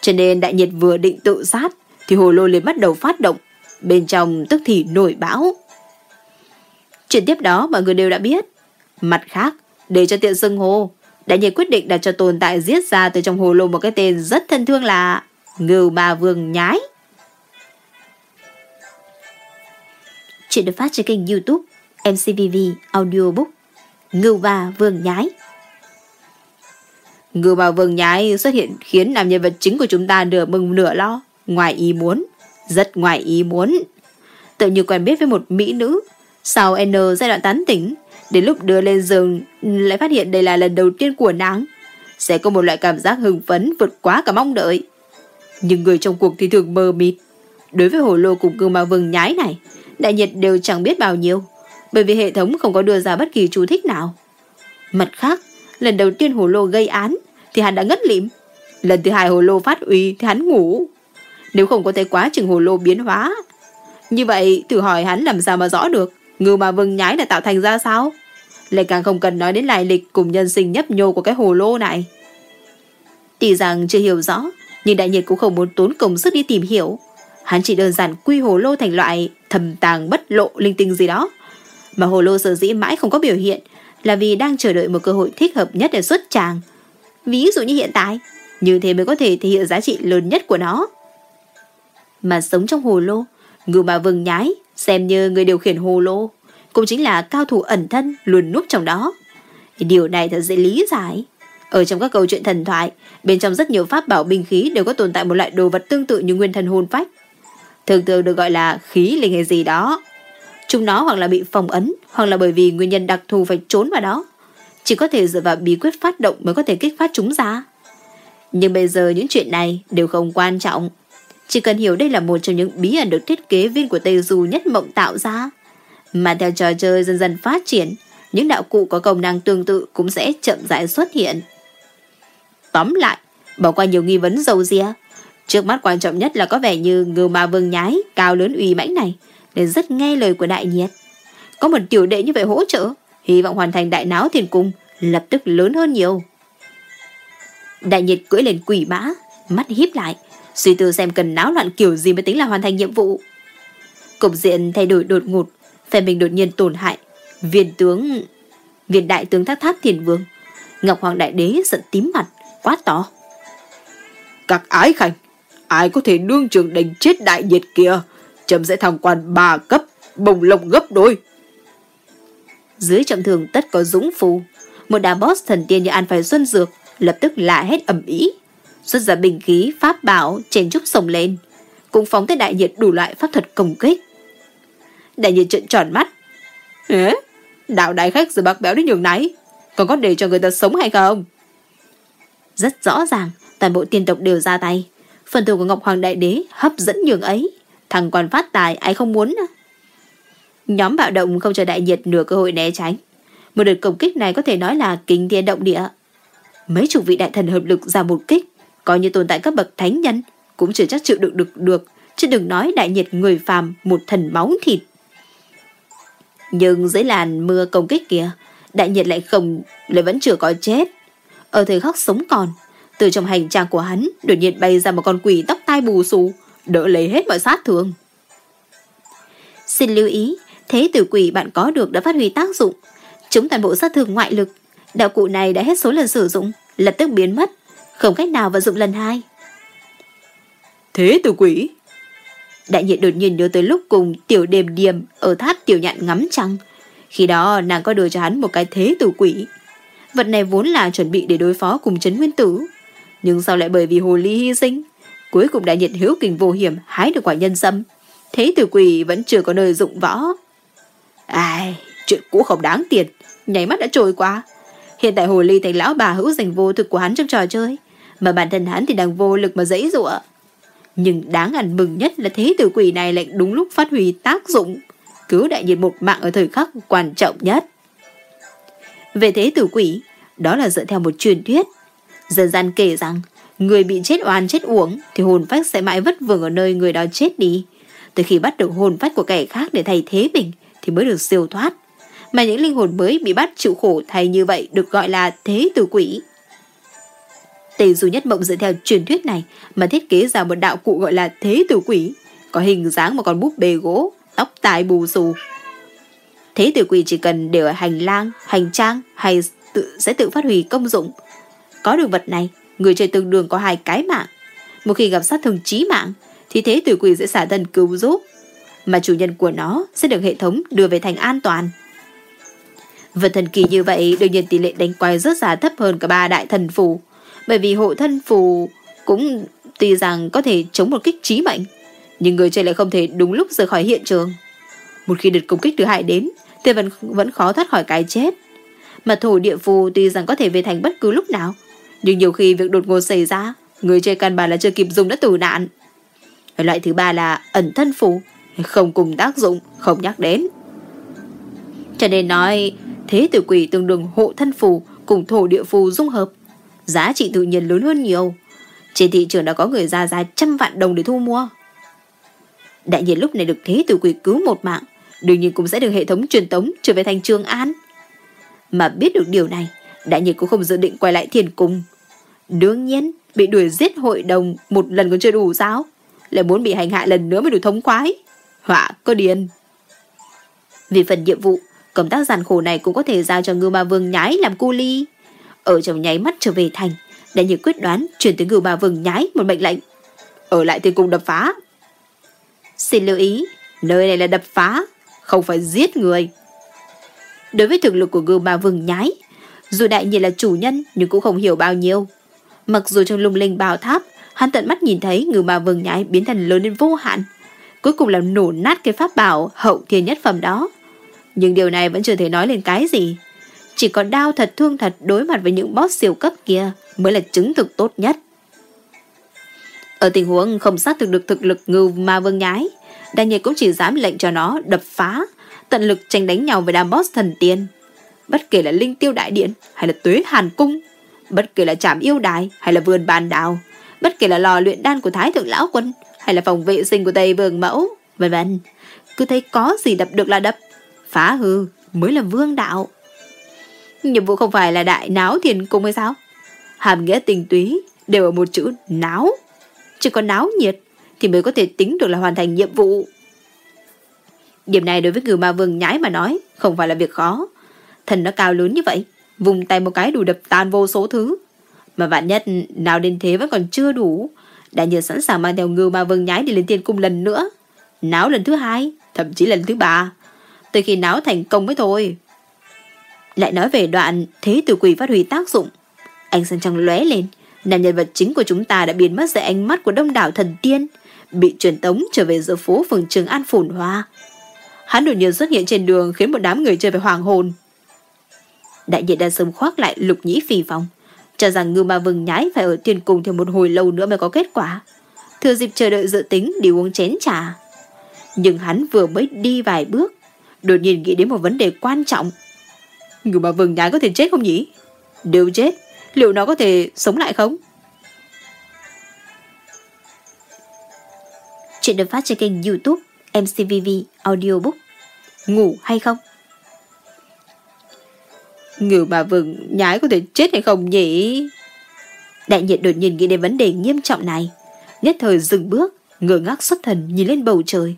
Cho nên đại nhiệt vừa định tự sát, thì hồ lô liền bắt đầu phát động, bên trong tức thì nổi bão. Chuyện tiếp đó mọi người đều đã biết. Mặt khác, để cho tiện xưng hồ, đại nhiệt quyết định đặt cho tồn tại giết ra từ trong hồ lô một cái tên rất thân thương là Ngưu Ma Vương Nhái. Chuyện được phát trên kênh youtube MCVV Audiobook Ngưu Ma Vương Nhái. Ngưu Ma Vương Nhái xuất hiện khiến nam nhân vật chính của chúng ta nửa mừng nửa lo Ngoài ý muốn Rất ngoài ý muốn. Tự như quen biết với một mỹ nữ Sau N giai đoạn tán tỉnh Đến lúc đưa lên giường Lại phát hiện đây là lần đầu tiên của nàng Sẽ có một loại cảm giác hưng phấn Vượt quá cả mong đợi Nhưng người trong cuộc thì thường mờ mịt Đối với hồ lô cùng cương ma vương nhái này Đại nhiệt đều chẳng biết bao nhiêu bởi vì hệ thống không có đưa ra bất kỳ chú thích nào. Mặt khác, lần đầu tiên hồ lô gây án thì hắn đã ngất lịm. Lần thứ hai hồ lô phát uy thì hắn ngủ. Nếu không có thấy quá trình hồ lô biến hóa. Như vậy thử hỏi hắn làm sao mà rõ được ngư mà vừng nhái đã tạo thành ra sao? Lại càng không cần nói đến lại lịch cùng nhân sinh nhấp nhô của cái hồ lô này. Tuy rằng chưa hiểu rõ, nhưng đại nhiệt cũng không muốn tốn công sức đi tìm hiểu. Hắn chỉ đơn giản quy hồ lô thành loại thầm tàng bất lộ linh tinh gì đó. Mà hồ lô sở dĩ mãi không có biểu hiện là vì đang chờ đợi một cơ hội thích hợp nhất để xuất tràng. Ví dụ như hiện tại, như thế mới có thể thể hiện giá trị lớn nhất của nó. Mà sống trong hồ lô, người mà vừng nhái, xem như người điều khiển hồ lô, cũng chính là cao thủ ẩn thân luôn núp trong đó. Điều này thật dễ lý giải. Ở trong các câu chuyện thần thoại, bên trong rất nhiều pháp bảo binh khí đều có tồn tại một loại đồ vật tương tự như nguyên thần hồn phách. Thường thường được gọi là khí linh hay gì đó. Chúng nó hoặc là bị phong ấn, hoặc là bởi vì nguyên nhân đặc thù phải trốn vào đó. Chỉ có thể dựa vào bí quyết phát động mới có thể kích phát chúng ra. Nhưng bây giờ những chuyện này đều không quan trọng. Chỉ cần hiểu đây là một trong những bí ẩn được thiết kế viên của Tây Du nhất mộng tạo ra. Mà theo trò chơi dần dần phát triển, những đạo cụ có công năng tương tự cũng sẽ chậm rãi xuất hiện. Tóm lại, bỏ qua nhiều nghi vấn dầu dìa, Trước mắt quan trọng nhất là có vẻ như ngư ma vương nhái, cao lớn uy mãnh này, nên rất nghe lời của đại nhiệt. Có một tiểu đệ như vậy hỗ trợ, hy vọng hoàn thành đại náo thiền cung, lập tức lớn hơn nhiều. Đại nhiệt cưỡi lên quỷ mã, mắt híp lại, suy tư xem cần náo loạn kiểu gì mới tính là hoàn thành nhiệm vụ. Cục diện thay đổi đột ngột, phe mình đột nhiên tổn hại. Viên tướng... Viên đại tướng thác thác thiền vương. Ngọc Hoàng Đại Đế giận tím mặt, quá to. Các ái khanh, ai có thể đương trường đánh chết đại nhiệt kia, chấm sẽ thăng quan ba cấp, bồng lông gấp đôi. Dưới trọng thường tất có dũng phù, một đám boss thần tiên như An Phải Xuân Dược lập tức lạ hết ẩm ý. Xuất ra bình khí, pháp bảo, chèn trúc sồng lên, cũng phóng tới đại nhiệt đủ loại pháp thuật công kích. Đại nhiệt trợn tròn mắt. Hế? đạo đại khách rồi bạc béo đến nhường nấy, còn có để cho người ta sống hay không? Rất rõ ràng, toàn bộ tiên tộc đều ra tay. Phần thù của Ngọc Hoàng Đại Đế hấp dẫn nhường ấy. Thằng còn phát tài ai không muốn à? Nhóm bạo động không cho đại nhiệt nửa cơ hội né tránh. Một đợt công kích này có thể nói là kinh thiên động địa. Mấy chục vị đại thần hợp lực ra một kích, coi như tồn tại các bậc thánh nhân, cũng chưa chắc chịu được được được, chứ đừng nói đại nhiệt người phàm một thần máu thịt. Nhưng dưới làn mưa công kích kia, đại nhiệt lại không, lại vẫn chưa có chết. Ở thời khắc sống còn, từ trong hành trang của hắn đột nhiên bay ra một con quỷ tóc tai bù xù, đỡ lấy hết mọi sát thương. Xin lưu ý, thế tử quỷ bạn có được đã phát huy tác dụng, chúng toàn bộ sát thương ngoại lực. Đạo cụ này đã hết số lần sử dụng, lập tức biến mất, không cách nào vận dụng lần hai. Thế tử quỷ? Đại nhiệt đột nhiên nhớ tới lúc cùng tiểu đềm điềm ở tháp tiểu nhạn ngắm trăng. Khi đó nàng có đưa cho hắn một cái thế tử quỷ. Vật này vốn là chuẩn bị để đối phó cùng chấn nguyên tử. Nhưng sao lại bởi vì hồ ly hy sinh? Cuối cùng đại nhiệt hiếu kình vô hiểm hái được quả nhân sâm. Thế tử quỷ vẫn chưa có nơi dụng võ. Ai, chuyện cũ không đáng tiền. Nháy mắt đã trôi qua. Hiện tại hồ ly thành lão bà hữu dành vô thực của hắn trong trò chơi. Mà bản thân hắn thì đang vô lực mà dãy dụa. Nhưng đáng ăn mừng nhất là thế tử quỷ này lại đúng lúc phát huy tác dụng. Cứu đại nhiệt một mạng ở thời khắc quan trọng nhất. Về thế tử quỷ, đó là dựa theo một truyền thuyết. Dân gian kể rằng, người bị chết oan chết uổng thì hồn phách sẽ mãi vất vưởng ở nơi người đó chết đi. Từ khi bắt được hồn phách của kẻ khác để thay thế mình thì mới được siêu thoát. Mà những linh hồn mới bị bắt chịu khổ thay như vậy được gọi là thế tử quỷ. Tề Du Nhất Mộng dựa theo truyền thuyết này mà thiết kế ra một đạo cụ gọi là thế tử quỷ, có hình dáng một con búp bê gỗ, tóc tai bù xù, Thế tử quỷ chỉ cần để ở hành lang, hành trang hay tự sẽ tự phát huy công dụng. Có được vật này, người chơi tương đương có hai cái mạng. Một khi gặp sát thương chí mạng, thì thế tử quỷ sẽ xả thân cứu giúp. Mà chủ nhân của nó sẽ được hệ thống đưa về thành an toàn. Vật thần kỳ như vậy đương nhiên tỷ lệ đánh quái rất giá thấp hơn cả ba đại thần phù. Bởi vì hộ thân phù cũng tuy rằng có thể chống một kích trí mệnh, nhưng người chơi lại không thể đúng lúc rời khỏi hiện trường. Một khi đợt công kích thứ hai đến, thì vẫn, vẫn khó thoát khỏi cái chết. Mà thổ địa phù tuy rằng có thể về thành bất cứ lúc nào, nhưng nhiều khi việc đột ngột xảy ra, người chơi căn bản là chưa kịp dùng đã tử nạn. Loại thứ ba là ẩn thân phù, không cùng tác dụng, không nhắc đến. Cho nên nói, thế tử quỷ tương đương hộ thân phù cùng thổ địa phù dung hợp. Giá trị tự nhiên lớn hơn nhiều. Trên thị trường đã có người ra giá trăm vạn đồng để thu mua. Đại nhiên lúc này được thế tử quỷ cứu một mạng, đương nhiên cũng sẽ được hệ thống truyền tống trở về thành Trường An. Mà biết được điều này, đại nhiên cũng không dự định quay lại thiền cung. Đương nhiên, bị đuổi giết hội đồng một lần còn chưa đủ sao? Lại muốn bị hành hạ lần nữa mới đủ thống khoái. Họa có điên. Vì phần nhiệm vụ, công tác giàn khổ này cũng có thể giao cho ngư ma vương nhái làm cu ly. Ở trong nháy mắt trở về thành, đại như quyết đoán chuyển tới ngưu bà vừng nhái một mệnh lệnh. Ở lại thiên cung đập phá. Xin lưu ý, nơi này là đập phá, không phải giết người. Đối với thực lực của ngưu bà vừng nhái, dù đại nhiên là chủ nhân nhưng cũng không hiểu bao nhiêu. Mặc dù trong lung linh bào tháp, hắn tận mắt nhìn thấy ngưu bà vừng nhái biến thành lớn đến vô hạn. Cuối cùng là nổ nát cái pháp bảo hậu thiên nhất phẩm đó. Nhưng điều này vẫn chưa thể nói lên cái gì. Chỉ có đau thật thương thật đối mặt với những boss siêu cấp kia mới là chứng thực tốt nhất. Ở tình huống không xác thực được thực lực ngư ma vương nhái, Đa Nhiệt cũng chỉ dám lệnh cho nó đập phá, tận lực tranh đánh nhau với đám boss thần tiên. Bất kể là linh tiêu đại điện hay là tuế hàn cung, bất kể là trảm yêu đài hay là vườn bàn đào, bất kể là lò luyện đan của Thái Thượng Lão Quân hay là phòng vệ sinh của Tây Vương Mẫu, vân vân. Cứ thấy có gì đập được là đập, phá hư mới là vương đạo. Nhiệm vụ không phải là đại náo thiền cung hay sao? Hàm nghĩa tình túy đều ở một chữ náo. Chỉ có náo nhiệt thì mới có thể tính được là hoàn thành nhiệm vụ. Điểm này đối với người ma vương nhái mà nói không phải là việc khó. Thần nó cao lớn như vậy, vùng tay một cái đủ đập tan vô số thứ. Mà vạn nhất nào đến thế vẫn còn chưa đủ. Đã nhờ sẵn sàng mang theo ngư ma vương nhái đi lên tiên cung lần nữa. Náo lần thứ hai, thậm chí lần thứ ba. Từ khi náo thành công mới thôi. Lại nói về đoạn thế tử quỷ phát huy tác dụng. Anh sáng trăng lóe lên. Nam nhân vật chính của chúng ta đã biến mất dưới ánh mắt của đông đảo thần tiên bị truyền tống trở về giữa phố phường Trường An phồn hoa. Hắn đột nhiên xuất hiện trên đường khiến một đám người chơi về hoàng hồn. Đại diện đã sớm khoác lại lục nhĩ phì phòng, cho rằng ngư ma vừng nhái phải ở thiên cung thêm một hồi lâu nữa mới có kết quả. Thừa dịp chờ đợi dự tính đi uống chén trà. Nhưng hắn vừa mới đi vài bước, đột nhiên nghĩ đến một vấn đề quan trọng. Ngư ma vừng nhái có thể chết không nhỉ? Đều chết, liệu nó có thể sống lại không? Chuyện được phát trên kênh youtube MCVV Audiobook Ngủ hay không? Người bà vừng nhái có thể chết hay không nhỉ? Đại nhiệt đột nhiên nghĩ đến vấn đề nghiêm trọng này. Nhất thời dừng bước, ngơ ngác xuất thần nhìn lên bầu trời.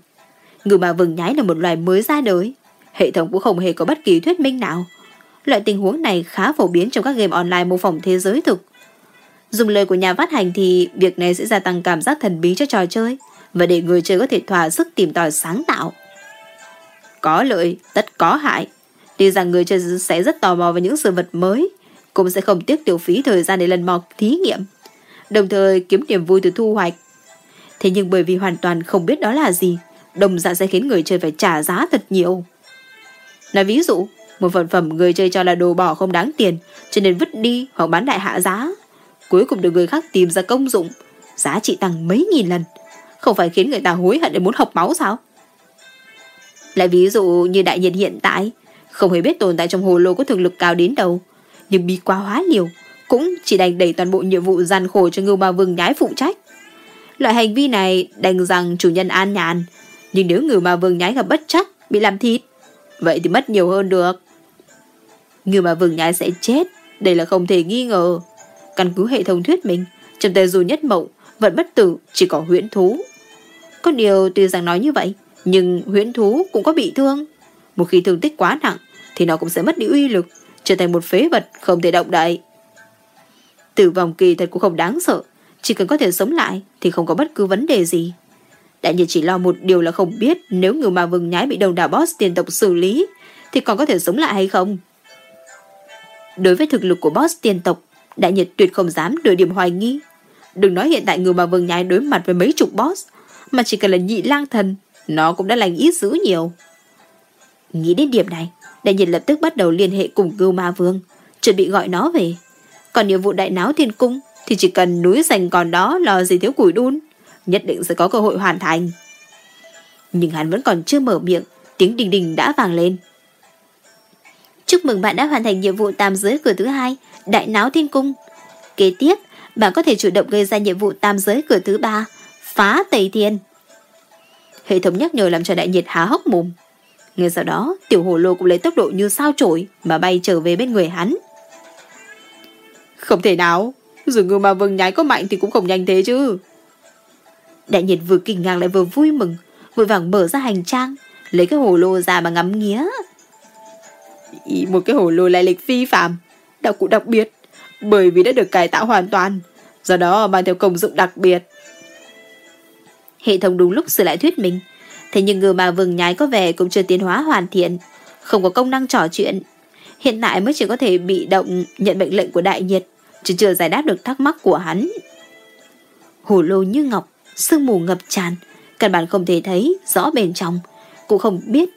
Người bà vừng nhái là một loài mới ra đời. Hệ thống cũng không hề có bất kỳ thuyết minh nào. Loại tình huống này khá phổ biến trong các game online mô phỏng thế giới thực. Dùng lời của nhà phát hành thì việc này sẽ gia tăng cảm giác thần bí cho trò chơi và để người chơi có thể thỏa sức tìm tòi sáng tạo. Có lợi, tất có hại. Tuy rằng người chơi sẽ rất tò mò về những sự vật mới, cũng sẽ không tiếc tiêu phí thời gian để lần mò thí nghiệm, đồng thời kiếm niềm vui từ thu hoạch. Thế nhưng bởi vì hoàn toàn không biết đó là gì, đồng dạng sẽ khiến người chơi phải trả giá thật nhiều. Nói ví dụ, một phần phẩm người chơi cho là đồ bỏ không đáng tiền, cho nên vứt đi hoặc bán đại hạ giá. Cuối cùng được người khác tìm ra công dụng, giá trị tăng mấy nghìn lần, không phải khiến người ta hối hận để muốn học máu sao? Lại ví dụ như đại nhiệt hiện tại, không hề biết tồn tại trong hồ lô có thực lực cao đến đâu, nhưng bị quá hóa liều, cũng chỉ đành đẩy toàn bộ nhiệm vụ gian khổ cho ngưu ma vương nhái phụ trách. Loại hành vi này đành rằng chủ nhân an nhàn, nhưng nếu ngưu ma vương nhái gặp bất chắc, bị làm thịt, vậy thì mất nhiều hơn được người mà vừng nhái sẽ chết, đây là không thể nghi ngờ. Căn cứ hệ thống thuyết minh, trong tề dù nhất mộng, vẫn bất tử chỉ có huyễn thú. Có điều tuy rằng nói như vậy, nhưng huyễn thú cũng có bị thương. Một khi thương tích quá nặng, thì nó cũng sẽ mất đi uy lực, trở thành một phế vật không thể động đậy. Tử vong kỳ thật cũng không đáng sợ, chỉ cần có thể sống lại thì không có bất cứ vấn đề gì. Đại nhiệt chỉ lo một điều là không biết nếu người mà vừng nhái bị đồng đảo boss tiền tộc xử lý thì còn có thể sống lại hay không. Đối với thực lực của boss tiền tộc, đại Nhật tuyệt không dám đổi điểm hoài nghi. Đừng nói hiện tại người mà vương nhái đối mặt với mấy chục boss, mà chỉ cần là nhị lang thần, nó cũng đã lành ít dữ nhiều. Nghĩ đến điểm này, đại Nhật lập tức bắt đầu liên hệ cùng Cưu Ma Vương, chuẩn bị gọi nó về. Còn nhiệm vụ đại náo thiên cung thì chỉ cần núi sành còn đó lò gì thiếu củi đun, nhất định sẽ có cơ hội hoàn thành. Nhưng hắn vẫn còn chưa mở miệng, tiếng đình đình đã vang lên. Chúc mừng bạn đã hoàn thành nhiệm vụ tam giới cửa thứ hai, đại náo thiên cung. Kế tiếp, bạn có thể chủ động gây ra nhiệm vụ tam giới cửa thứ ba, phá Tây Thiên. Hệ thống nhắc nhở làm cho đại nhiệt há hốc mồm. Ngay sau đó, tiểu hồ lô cũng lấy tốc độ như sao trổi mà bay trở về bên người hắn. Không thể nào, dường như mà vâng nhái có mạnh thì cũng không nhanh thế chứ. Đại nhiệt vừa kinh ngạc lại vừa vui mừng, vội vàng mở ra hành trang, lấy cái hồ lô ra mà ngắm nghía. Một cái hồ lô lai lịch phi phạm, đạo cụ đặc biệt, bởi vì đã được cải tạo hoàn toàn, do đó mang theo công dụng đặc biệt. Hệ thống đúng lúc sửa lại thuyết mình thế nhưng người mà vừng nhái có vẻ cũng chưa tiến hóa hoàn thiện, không có công năng trò chuyện. Hiện tại mới chỉ có thể bị động nhận mệnh lệnh của đại nhiệt, chứ chưa giải đáp được thắc mắc của hắn. Hồ lô như ngọc, sương mù ngập tràn, căn bản không thể thấy rõ bên trong, cũng không biết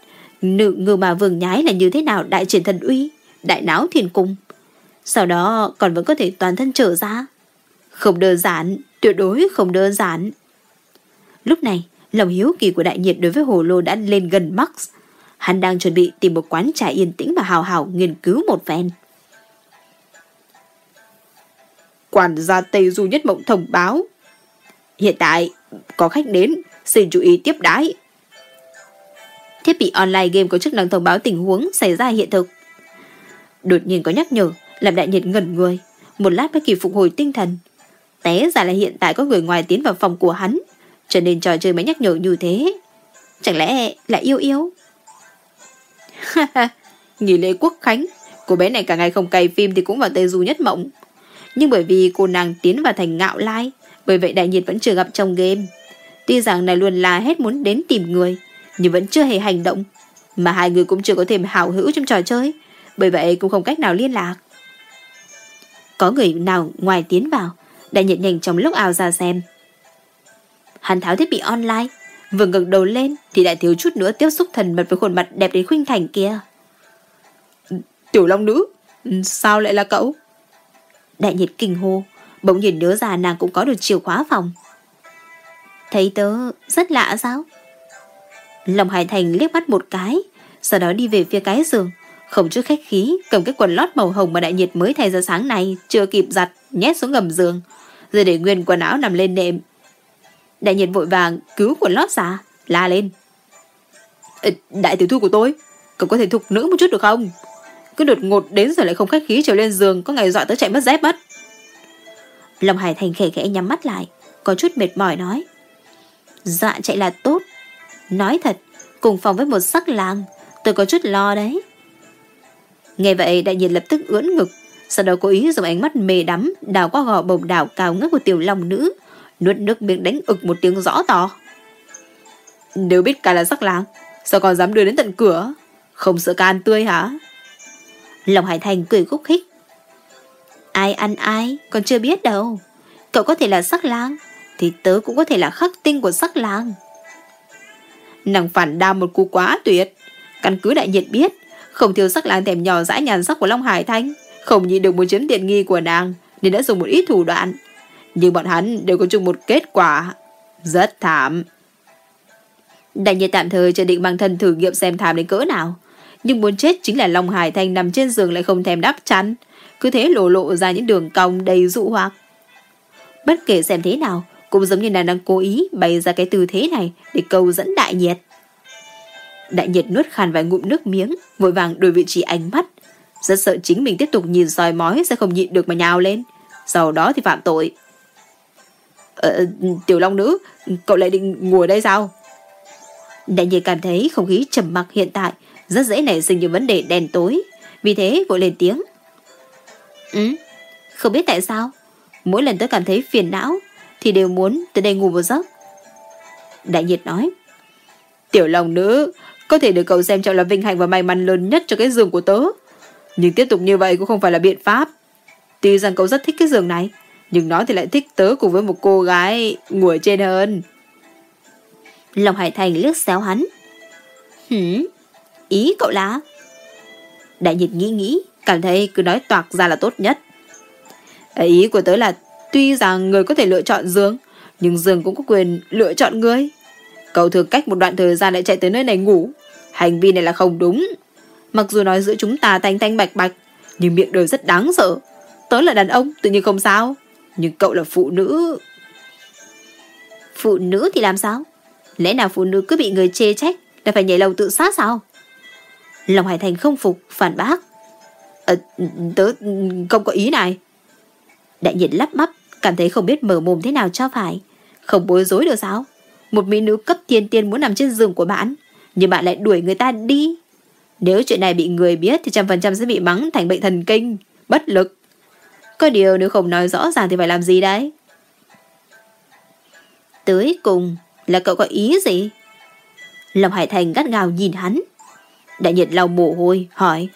nữ ngư mà vương nhái là như thế nào đại triển thần uy, đại náo thiền cung. Sau đó còn vẫn có thể toàn thân trở ra. Không đơn giản, tuyệt đối không đơn giản. Lúc này, lòng hiếu kỳ của đại nhiệt đối với hồ lô đã lên gần Max. Hắn đang chuẩn bị tìm một quán trà yên tĩnh và hào hào nghiên cứu một phen. Quản gia Tây Du Nhất Mộng thông báo. Hiện tại, có khách đến, xin chú ý tiếp đái. Thiết bị online game có chức năng thông báo tình huống xảy ra hiện thực. Đột nhiên có nhắc nhở, làm đại nhiệt ngẩn người. Một lát mới kịp phục hồi tinh thần. Té ra là hiện tại có người ngoài tiến vào phòng của hắn, cho nên trò chơi mới nhắc nhở như thế. Chẳng lẽ là yêu yêu? Nghỉ lễ quốc khánh, cô bé này cả ngày không cày phim thì cũng vào Tây Du nhất mộng. Nhưng bởi vì cô nàng tiến vào thành ngạo lai, bởi vậy đại nhiệt vẫn chưa gặp trong game. Tuy rằng này luôn là hết muốn đến tìm người, nhưng vẫn chưa hề hành động. Mà hai người cũng chưa có thêm hào hữu trong trò chơi, bởi vậy cũng không cách nào liên lạc. Có người nào ngoài tiến vào, đại nhiệt nhanh trong lúc ảo ra xem. Hắn tháo thiết bị online, vừa ngẩng đầu lên thì lại thiếu chút nữa tiếp xúc thần mật với khuôn mặt đẹp đến khuynh thành kia. Tiểu Long Nữ, sao lại là cậu? Đại nhiệt kinh hô, bỗng nhìn nhớ ra nàng cũng có được chìa khóa phòng. Thấy tớ rất lạ sao? Lòng Hải Thành liếc mắt một cái, sau đó đi về phía cái giường, không chút khách khí, cầm cái quần lót màu hồng mà đại nhiệt mới thay ra sáng nay, chưa kịp giặt, nhét xuống gầm giường, rồi để nguyên quần áo nằm lên nệm. Đại nhiệt vội vàng cứu quần lót ra, la lên. Đại tiểu thư của tôi, cậu có thể thục nữ một chút được không? Cứ đột ngột đến rồi lại không khách khí trèo lên giường, có ngày dọa tới chạy mất dép mất. Lòng Hải Thành khẽ khẽ nhắm mắt lại, có chút mệt mỏi nói. Dạ chạy là tốt. Nói thật, cùng phòng với một sắc làng, tôi có chút lo đấy. Nghe vậy đại nhiên lập tức ưỡn ngực, sau đó cố ý dùng ánh mắt mê đắm đào qua gò bồng đảo cao ngất của tiểu long nữ, nuốt nước miệng đánh ực một tiếng rõ to. Nếu biết cả là sắc làng, sao còn dám đưa đến tận cửa? Không sợ can tươi hả? Lòng Hải Thành cười khúc khích. Ai ăn ai, còn chưa biết đâu. Cậu có thể là sắc lang, thì tớ cũng có thể là khắc tinh của sắc lang. Nàng phản đam một cú quá tuyệt. Căn cứ đại nhiệt biết, không thiếu sắc lang thèm nhỏ dãi nhàn sắc của Long Hải Thanh, không nhịn được một chiếm tiện nghi của nàng, nên đã dùng một ít thủ đoạn. Nhưng bọn hắn đều có chung một kết quả. Rất thảm. Đại nhiệt tạm thời chưa định mang thân thử nghiệm xem thảm đến cỡ nào. Nhưng muốn chết chính là Long Hải Thanh nằm trên giường lại không thèm đắp chắn. Cứ thế lộ lộ ra những đường cong đầy dụ hoặc. Bất kể xem thế nào, cũng giống như nàng đang cố ý bày ra cái tư thế này để câu dẫn đại nhiệt. Đại nhiệt nuốt khàn vài ngụm nước miếng, vội vàng đổi vị trí ánh mắt. Rất sợ chính mình tiếp tục nhìn soi mói sẽ không nhịn được mà nhào lên. Sau đó thì phạm tội. Ờ, tiểu long nữ, cậu lại định ngồi đây sao? Đại nhiệt cảm thấy không khí trầm mặc hiện tại rất dễ nảy sinh những vấn đề đen tối. Vì thế vội lên tiếng. Ừ, không biết tại sao. Mỗi lần tôi cảm thấy phiền não thì đều muốn tới đây ngủ một giấc. Đại nhiệt nói. Tiểu lòng nữ, có thể được cậu xem trọng là vinh hạnh và may mắn lớn nhất cho cái giường của tớ. Nhưng tiếp tục như vậy cũng không phải là biện pháp. Tuy rằng cậu rất thích cái giường này, nhưng nó thì lại thích tớ cùng với một cô gái ngồi trên hơn. Lòng Hải Thành liếc xéo hắn. Hửm, ý cậu là? Đại nhiệt nghĩ nghĩ, cảm thấy cứ nói toạc ra là tốt nhất. Ý của tớ là tuy rằng người có thể lựa chọn giường, nhưng giường cũng có quyền lựa chọn người. Cậu thường cách một đoạn thời gian lại chạy tới nơi này ngủ. Hành vi này là không đúng. Mặc dù nói giữa chúng ta thanh thanh bạch bạch, nhưng miệng đời rất đáng sợ. Tớ là đàn ông, tự nhiên không sao. Nhưng cậu là phụ nữ. Phụ nữ thì làm sao? Lẽ nào phụ nữ cứ bị người chê trách là phải nhảy lầu tự sát sao? Lòng Hải Thành không phục, phản bác. À, tớ không có ý này. Đại nhiệt lắp bắp, cảm thấy không biết mở mồm thế nào cho phải. Không bối rối được sao? Một mỹ nữ cấp thiên tiên muốn nằm trên giường của bạn, nhưng bạn lại đuổi người ta đi. Nếu chuyện này bị người biết thì trăm phần trăm sẽ bị mắng thành bệnh thần kinh, bất lực. Có điều nếu không nói rõ ràng thì phải làm gì đấy? Tới cùng là cậu có ý gì? Lòng Hải Thành gắt gào nhìn hắn. Đại nhiệt lau mồ hôi, hỏi.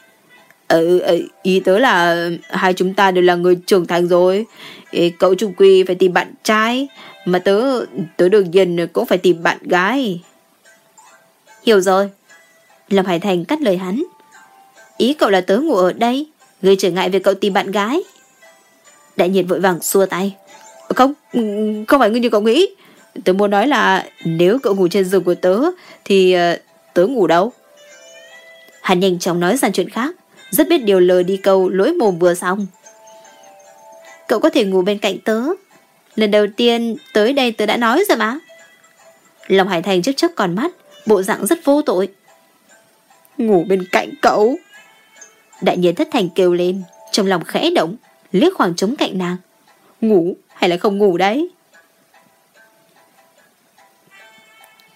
Ừ, ý tớ là hai chúng ta đều là người trưởng thành rồi. Cậu trung quy phải tìm bạn trai, mà tớ, tớ đương nhiên cũng phải tìm bạn gái. Hiểu rồi. Lâm Hải Thành cắt lời hắn. Ý cậu là tớ ngủ ở đây, gây trở ngại việc cậu tìm bạn gái. Đại nhiệt vội vàng xua tay. Không, không phải như cậu nghĩ. Tớ muốn nói là nếu cậu ngủ trên giường của tớ thì ờ, tớ ngủ đâu. Hắn nhanh chóng nói sang chuyện khác, rất biết điều lời đi câu lỗi mồm vừa xong. Cậu có thể ngủ bên cạnh tớ. Lần đầu tiên tới đây tớ đã nói rồi mà. Lòng Hải Thành chớp chớp còn mắt, bộ dạng rất vô tội. Ngủ bên cạnh cậu. Đại nhiên thất thành kêu lên, trong lòng khẽ động, liếc khoảng trống cạnh nàng. Ngủ hay là không ngủ đấy?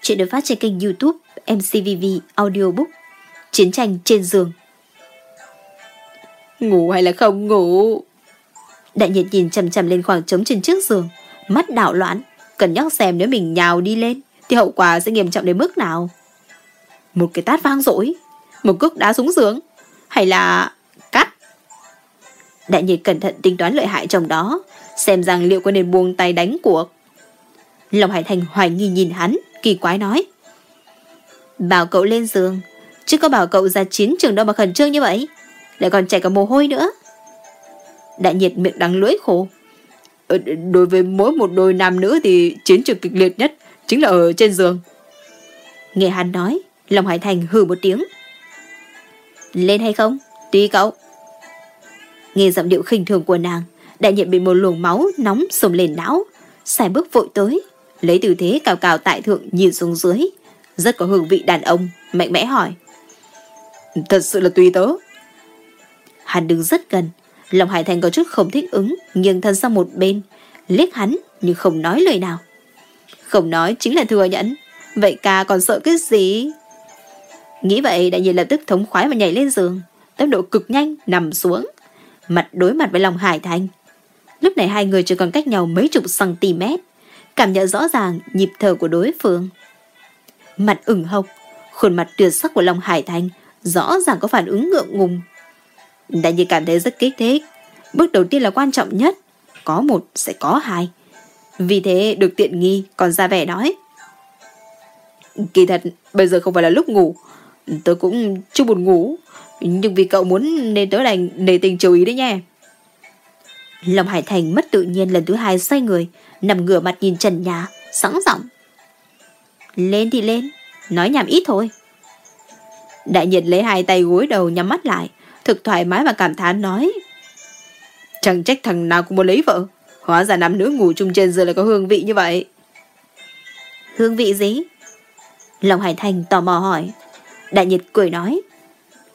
Chuyện được phát trên kênh youtube MCVV Audiobook Chiến tranh trên giường Ngủ hay là không ngủ? Đại nhiệt nhìn chầm chầm lên khoảng trống trên trước giường Mắt đảo loạn Cần nhắc xem nếu mình nhào đi lên Thì hậu quả sẽ nghiêm trọng đến mức nào Một cái tát vang dỗi Một cước đá xuống giường Hay là cắt Đại nhiệt cẩn thận tính toán lợi hại trong đó Xem rằng liệu có nên buông tay đánh cuộc Lòng Hải Thành hoài nghi nhìn hắn kỳ quái nói. Bảo cậu lên giường, chứ có bảo cậu ra chiến trường đâu mà khẩn trương như vậy. Lại còn chảy cả mồ hôi nữa. Đại nhiệt miệng đắng lưỡi khổ. Ờ, đối với mỗi một đôi nam nữ thì chiến trường kịch liệt nhất chính là ở trên giường. Nghe hắn nói, lòng Hải Thành hừ một tiếng. Lên hay không? Tùy cậu. Nghe giọng điệu khinh thường của nàng, đại nhiệt bị một luồng máu nóng sồm lên não, xài bước vội tới, lấy tư thế cào cào tại thượng nhìn xuống dưới. Rất có hương vị đàn ông, mạnh mẽ hỏi. Thật sự là tùy tớ. Hắn đứng rất gần, lòng Hải Thành có chút không thích ứng, nghiêng thân sang một bên, liếc hắn nhưng không nói lời nào. Không nói chính là thừa nhận, vậy ca còn sợ cái gì? Nghĩ vậy đại nhiên lập tức thống khoái mà nhảy lên giường, tốc độ cực nhanh nằm xuống, mặt đối mặt với lòng Hải Thành. Lúc này hai người chỉ còn cách nhau mấy chục cm cảm nhận rõ ràng nhịp thở của đối phương. Mặt ửng hồng, khuôn mặt tuyệt sắc của lòng Hải Thành rõ ràng có phản ứng ngượng ngùng. Đại nhiên cảm thấy rất kích thích. Bước đầu tiên là quan trọng nhất. Có một sẽ có hai. Vì thế được tiện nghi còn ra vẻ nói. Kỳ thật, bây giờ không phải là lúc ngủ. Tớ cũng chưa buồn ngủ. Nhưng vì cậu muốn nên tớ đành nề tình chú ý đấy nha. lòng Hải Thành mất tự nhiên lần thứ hai xoay người, nằm ngửa mặt nhìn trần nhà, sẵn giọng. Lên thì lên, nói nhảm ít thôi. Đại nhiệt lấy hai tay gối đầu nhắm mắt lại, thực thoải mái và cảm thán nói. Chẳng trách thằng nào cũng muốn lấy vợ, hóa ra nam nữ ngủ chung trên giường lại có hương vị như vậy. Hương vị gì? Long Hải Thành tò mò hỏi. Đại nhiệt cười nói.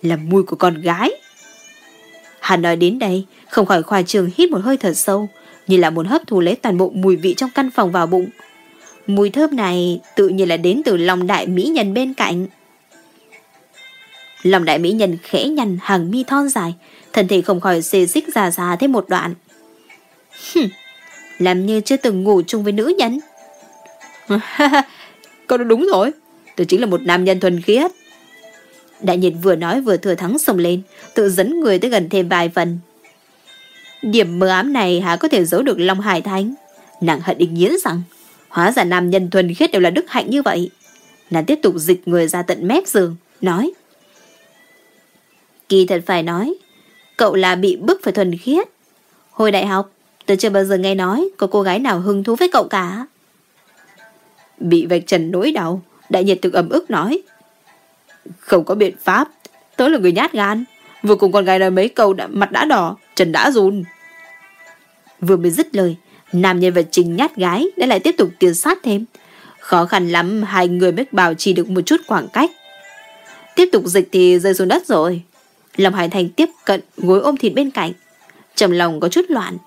Là mùi của con gái. Hắn nói đến đây, không khỏi khoa trường hít một hơi thật sâu, như là muốn hấp thu lấy toàn bộ mùi vị trong căn phòng vào bụng. Mùi thơm này tự nhiên là đến từ lòng đại mỹ nhân bên cạnh. Lòng đại mỹ nhân khẽ nhăn hàng mi thon dài, thân thể không khỏi xê xích già già thêm một đoạn. Hừm, làm như chưa từng ngủ chung với nữ nhân. Con đúng rồi, tôi chính là một nam nhân thuần khiết. Đại nhiệt vừa nói vừa thừa thắng sông lên, tự dẫn người tới gần thêm vài phần. Điểm mơ ám này hả có thể giấu được Long Hải Thánh? Nàng hận định nghiến rằng, hóa ra nam nhân thuần khiết đều là đức hạnh như vậy. Nàng tiếp tục dịch người ra tận mép giường, nói. Kỳ thật phải nói, cậu là bị bức phải thuần khiết. Hồi đại học, tôi chưa bao giờ nghe nói có cô gái nào hứng thú với cậu cả. Bị vạch trần nỗi đau, đại nhiệt thực ấm ức nói. Không có biện pháp, tớ là người nhát gan. Vừa cùng con gái nói mấy câu đã, mặt đã đỏ, trần đã run. Vừa mới dứt lời, nam nhân vật trình nhát gái đã lại tiếp tục tiến sát thêm. Khó khăn lắm hai người mới bảo trì được một chút khoảng cách. Tiếp tục dịch thì rơi xuống đất rồi. Lòng Hải Thành tiếp cận gối ôm thịt bên cạnh. Trầm lòng có chút loạn.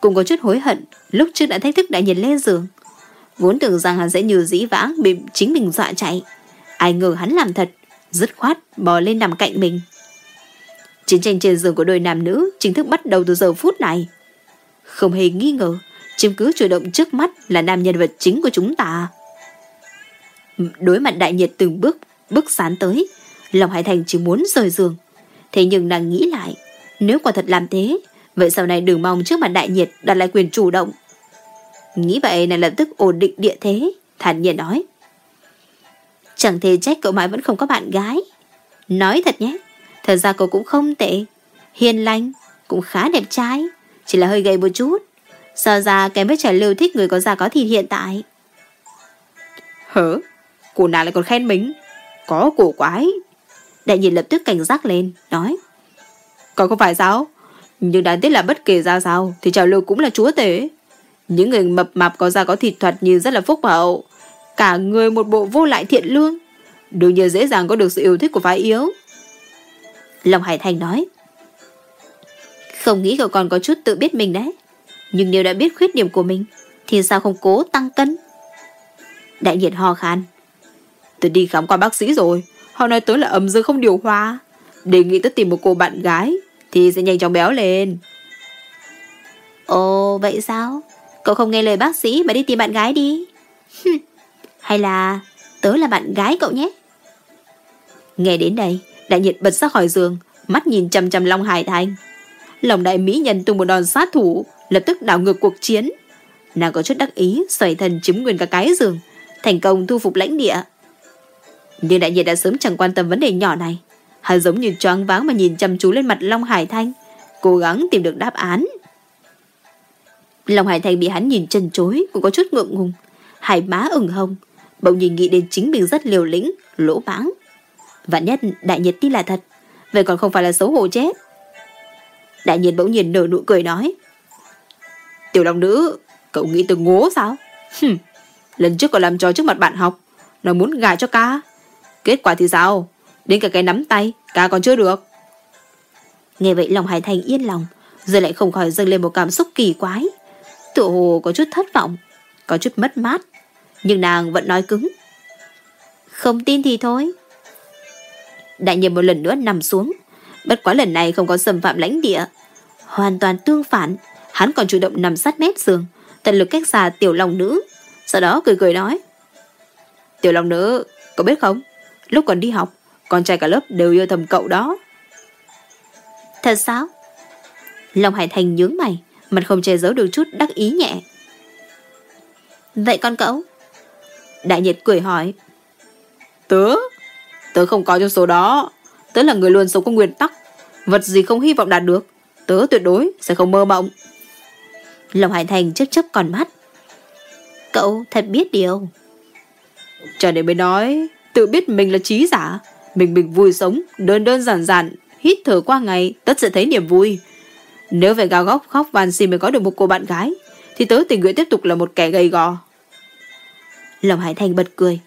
Cũng có chút hối hận lúc trước đã thách thức đại nhiệt lên giường. Vốn tưởng rằng hắn sẽ như dĩ vãng bị chính mình dọa chạy. Ai ngờ hắn làm thật, dứt khoát bò lên nằm cạnh mình. Chiến tranh trên giường của đôi nam nữ chính thức bắt đầu từ giờ phút này. Không hề nghi ngờ, chiếm cứ chủ động trước mắt là nam nhân vật chính của chúng ta. Đối mặt đại nhiệt từng bước, bước sán tới, lòng Hải Thành chỉ muốn rời giường. Thế nhưng nàng nghĩ lại, nếu quả thật làm thế, vậy sau này đừng mong trước mặt đại nhiệt đặt lại quyền chủ động. Nghĩ vậy nàng lập tức ổn định địa thế, thản nhiên nói. Chẳng thể trách cậu mãi vẫn không có bạn gái. Nói thật nhé, thật ra cậu cũng không tệ. Hiền lành, cũng khá đẹp trai, chỉ là hơi gầy một chút. sao ra kém với trẻ lưu thích người có già có thịt hiện tại. Hở? Cô nàng lại còn khen mình. Có cổ quái. Đại nhìn lập tức cảnh giác lên, nói. Còn không phải sao? Nhưng đáng tiếc là bất kể ra sao thì trào lưu cũng là chúa tể. Những người mập mạp có da có thịt thuật như rất là phúc hậu. Cả người một bộ vô lại thiện lương. Đương nhiên dễ dàng có được sự yêu thích của phái yếu. lòng Hải Thành nói. Không nghĩ cậu còn có chút tự biết mình đấy. Nhưng nếu đã biết khuyết điểm của mình thì sao không cố tăng cân? Đại nhiệt ho khan. Tôi đi khám qua bác sĩ rồi. Họ nói tới là ấm dư không điều hòa. Đề nghị tôi tìm một cô bạn gái thì sẽ nhanh chóng béo lên. Ồ, vậy sao? Cậu không nghe lời bác sĩ mà đi tìm bạn gái đi. Hay là tớ là bạn gái cậu nhé? Nghe đến đây, đại nhiệt bật ra khỏi giường, mắt nhìn chăm chăm Long Hải Thành. Lòng đại mỹ nhân tung một đòn sát thủ, lập tức đảo ngược cuộc chiến. Nàng có chút đắc ý, xoay thần chiếm nguyên cả cái giường, thành công thu phục lãnh địa. Nhưng đại nhiệt đã sớm chẳng quan tâm vấn đề nhỏ này. Hắn giống như choáng váng mà nhìn chăm chú lên mặt Long Hải Thanh, cố gắng tìm được đáp án. Long Hải Thanh bị hắn nhìn chân chối, cũng có chút ngượng ngùng. hải má ửng hồng, bỗng nhìn nghĩ đến chính mình rất liều lĩnh, lỗ bãng. Vạn nhất đại nhiệt tin là thật, vậy còn không phải là xấu hổ chết. Đại nhiệt bỗng nhìn nở nụ cười nói. Tiểu long nữ, cậu nghĩ tôi ngố sao? Hừm, lần trước còn làm trò trước mặt bạn học, nó muốn gài cho ca. Kết quả thì sao? Đến cả cái nắm tay, ca còn chưa được. Nghe vậy lòng Hải Thành yên lòng, rồi lại không khỏi dâng lên một cảm xúc kỳ quái. Tự hồ có chút thất vọng, có chút mất mát, nhưng nàng vẫn nói cứng. Không tin thì thôi. Đại nhân một lần nữa nằm xuống, bất quá lần này không có xâm phạm lãnh địa. Hoàn toàn tương phản, hắn còn chủ động nằm sát mép giường, tận lực cách xa tiểu lòng nữ. Sau đó cười cười nói. Tiểu lòng nữ, có biết không? Lúc còn đi học, con trai cả lớp đều yêu thầm cậu đó. Thật sao? Long Hải Thành nhướng mày, mặt không che giấu được chút đắc ý nhẹ. Vậy con cậu? Đại nhiệt cười hỏi. Tớ? Tớ không có trong số đó. Tớ là người luôn sống có nguyên tắc. Vật gì không hy vọng đạt được. Tớ tuyệt đối sẽ không mơ mộng. Long Hải Thành chấp chấp còn mắt. Cậu thật biết điều. Cho nên mới nói, tự biết mình là trí giả. Mình mình vui sống, đơn đơn giản giản, hít thở qua ngày, tất sẽ thấy niềm vui. Nếu phải gào góc khóc van xin mới có được một cô bạn gái, thì tớ tình nguyện tiếp tục là một kẻ gầy gò. Lòng Hải Thành bật cười.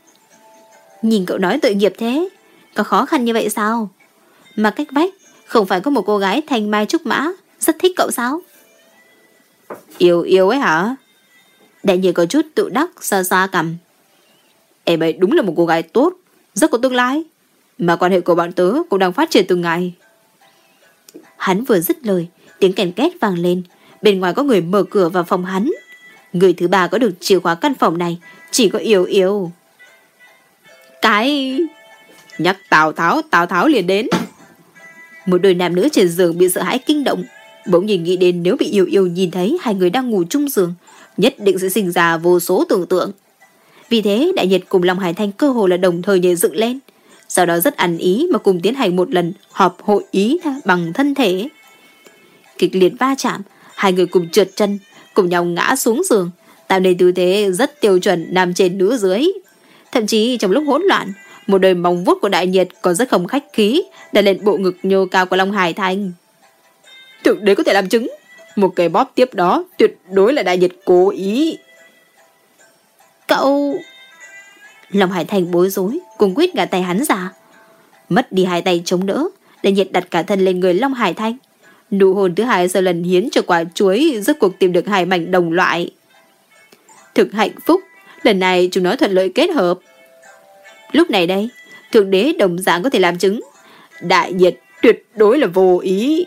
Nhìn cậu nói tội nghiệp thế, có khó khăn như vậy sao? Mà cách vách, không phải có một cô gái thành mai trúc mã, rất thích cậu sao? Yêu yêu ấy hả? Đại nhiên có chút tự đắc, xa xa cầm. Em ấy đúng là một cô gái tốt, rất có tương lai. Mà quan hệ của bọn tớ cũng đang phát triển từng ngày. Hắn vừa dứt lời, tiếng kèn két vang lên. Bên ngoài có người mở cửa vào phòng hắn. Người thứ ba có được chìa khóa căn phòng này, chỉ có yêu yêu. Cái... Nhắc Tào Tháo, Tào Tháo liền đến. Một đôi nam nữ trên giường bị sợ hãi kinh động. Bỗng nhìn nghĩ đến nếu bị yêu yêu nhìn thấy hai người đang ngủ chung giường, nhất định sẽ sinh ra vô số tưởng tượng. Vì thế, Đại Nhật cùng Long Hải Thanh cơ hồ là đồng thời nhảy dựng lên. Sau đó rất ăn ý mà cùng tiến hành một lần họp hội ý bằng thân thể. Kịch liệt va chạm, hai người cùng trượt chân, cùng nhau ngã xuống giường, tạo nên tư thế rất tiêu chuẩn nằm trên nữ dưới. Thậm chí trong lúc hỗn loạn, một đời móng vuốt của Đại Nhiệt còn rất không khách khí, đặt lên bộ ngực nhô cao của Long Hải Thanh. Thượng đế có thể làm chứng, một cái bóp tiếp đó tuyệt đối là Đại Nhiệt cố ý. Cậu... Long Hải Thành bối rối, cùng quyết cả tay hắn ra. Mất đi hai tay chống đỡ, để nhiệt đặt cả thân lên người Long Hải Thanh. Nụ hồn thứ hai sau lần hiến cho quả chuối rốt cuộc tìm được hai mảnh đồng loại. Thực hạnh phúc, lần này chúng nó thuận lợi kết hợp. Lúc này đây, thượng đế đồng dạng có thể làm chứng. Đại nhiệt tuyệt đối là vô ý.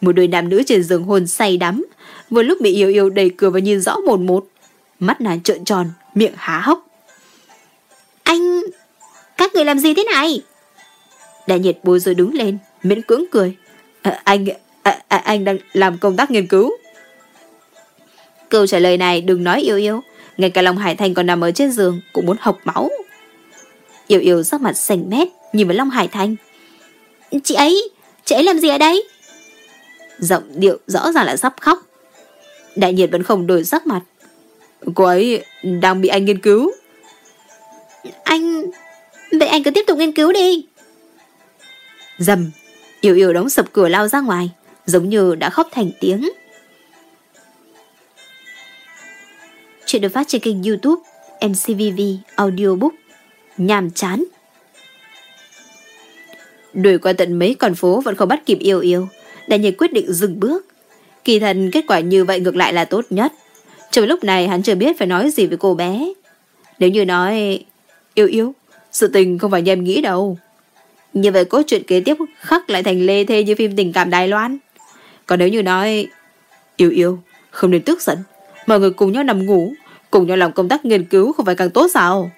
Một đôi nam nữ trên giường hồn say đắm, vừa lúc bị yêu yêu đẩy cửa và nhìn rõ một một. Mắt nàng trợn tròn, miệng há hốc. Anh... Các người làm gì thế này? Đại nhiệt bối rồi đứng lên, miễn cưỡng cười. À, anh... À, à, anh đang làm công tác nghiên cứu. Câu trả lời này đừng nói yêu yêu. Ngay cả Long Hải Thành còn nằm ở trên giường cũng muốn học máu. Yêu yêu sắc mặt xanh mét nhìn vào Long Hải Thành. Chị ấy, chị ấy làm gì ở đây? Giọng điệu rõ ràng là sắp khóc. Đại nhiệt vẫn không đổi sắc mặt. Cô ấy đang bị anh nghiên cứu. Anh... Vậy anh cứ tiếp tục nghiên cứu đi. Dầm, yêu yêu đóng sập cửa lao ra ngoài, giống như đã khóc thành tiếng. Chuyện được phát trên kênh youtube MCVV Audiobook Nhàm chán Đuổi qua tận mấy con phố vẫn không bắt kịp yêu yêu Đại nhiệt quyết định dừng bước Kỳ thần kết quả như vậy ngược lại là tốt nhất trong lúc này hắn chưa biết phải nói gì với cô bé. Nếu như nói, Yêu yêu, Sự tình không phải như em nghĩ đâu. Như vậy cốt truyện kế tiếp khắc lại thành lê thê như phim tình cảm Đài Loan. Còn nếu như nói, Yêu yêu, Không nên tức giận, Mọi người cùng nhau nằm ngủ, Cùng nhau làm công tác nghiên cứu không phải càng tốt sao?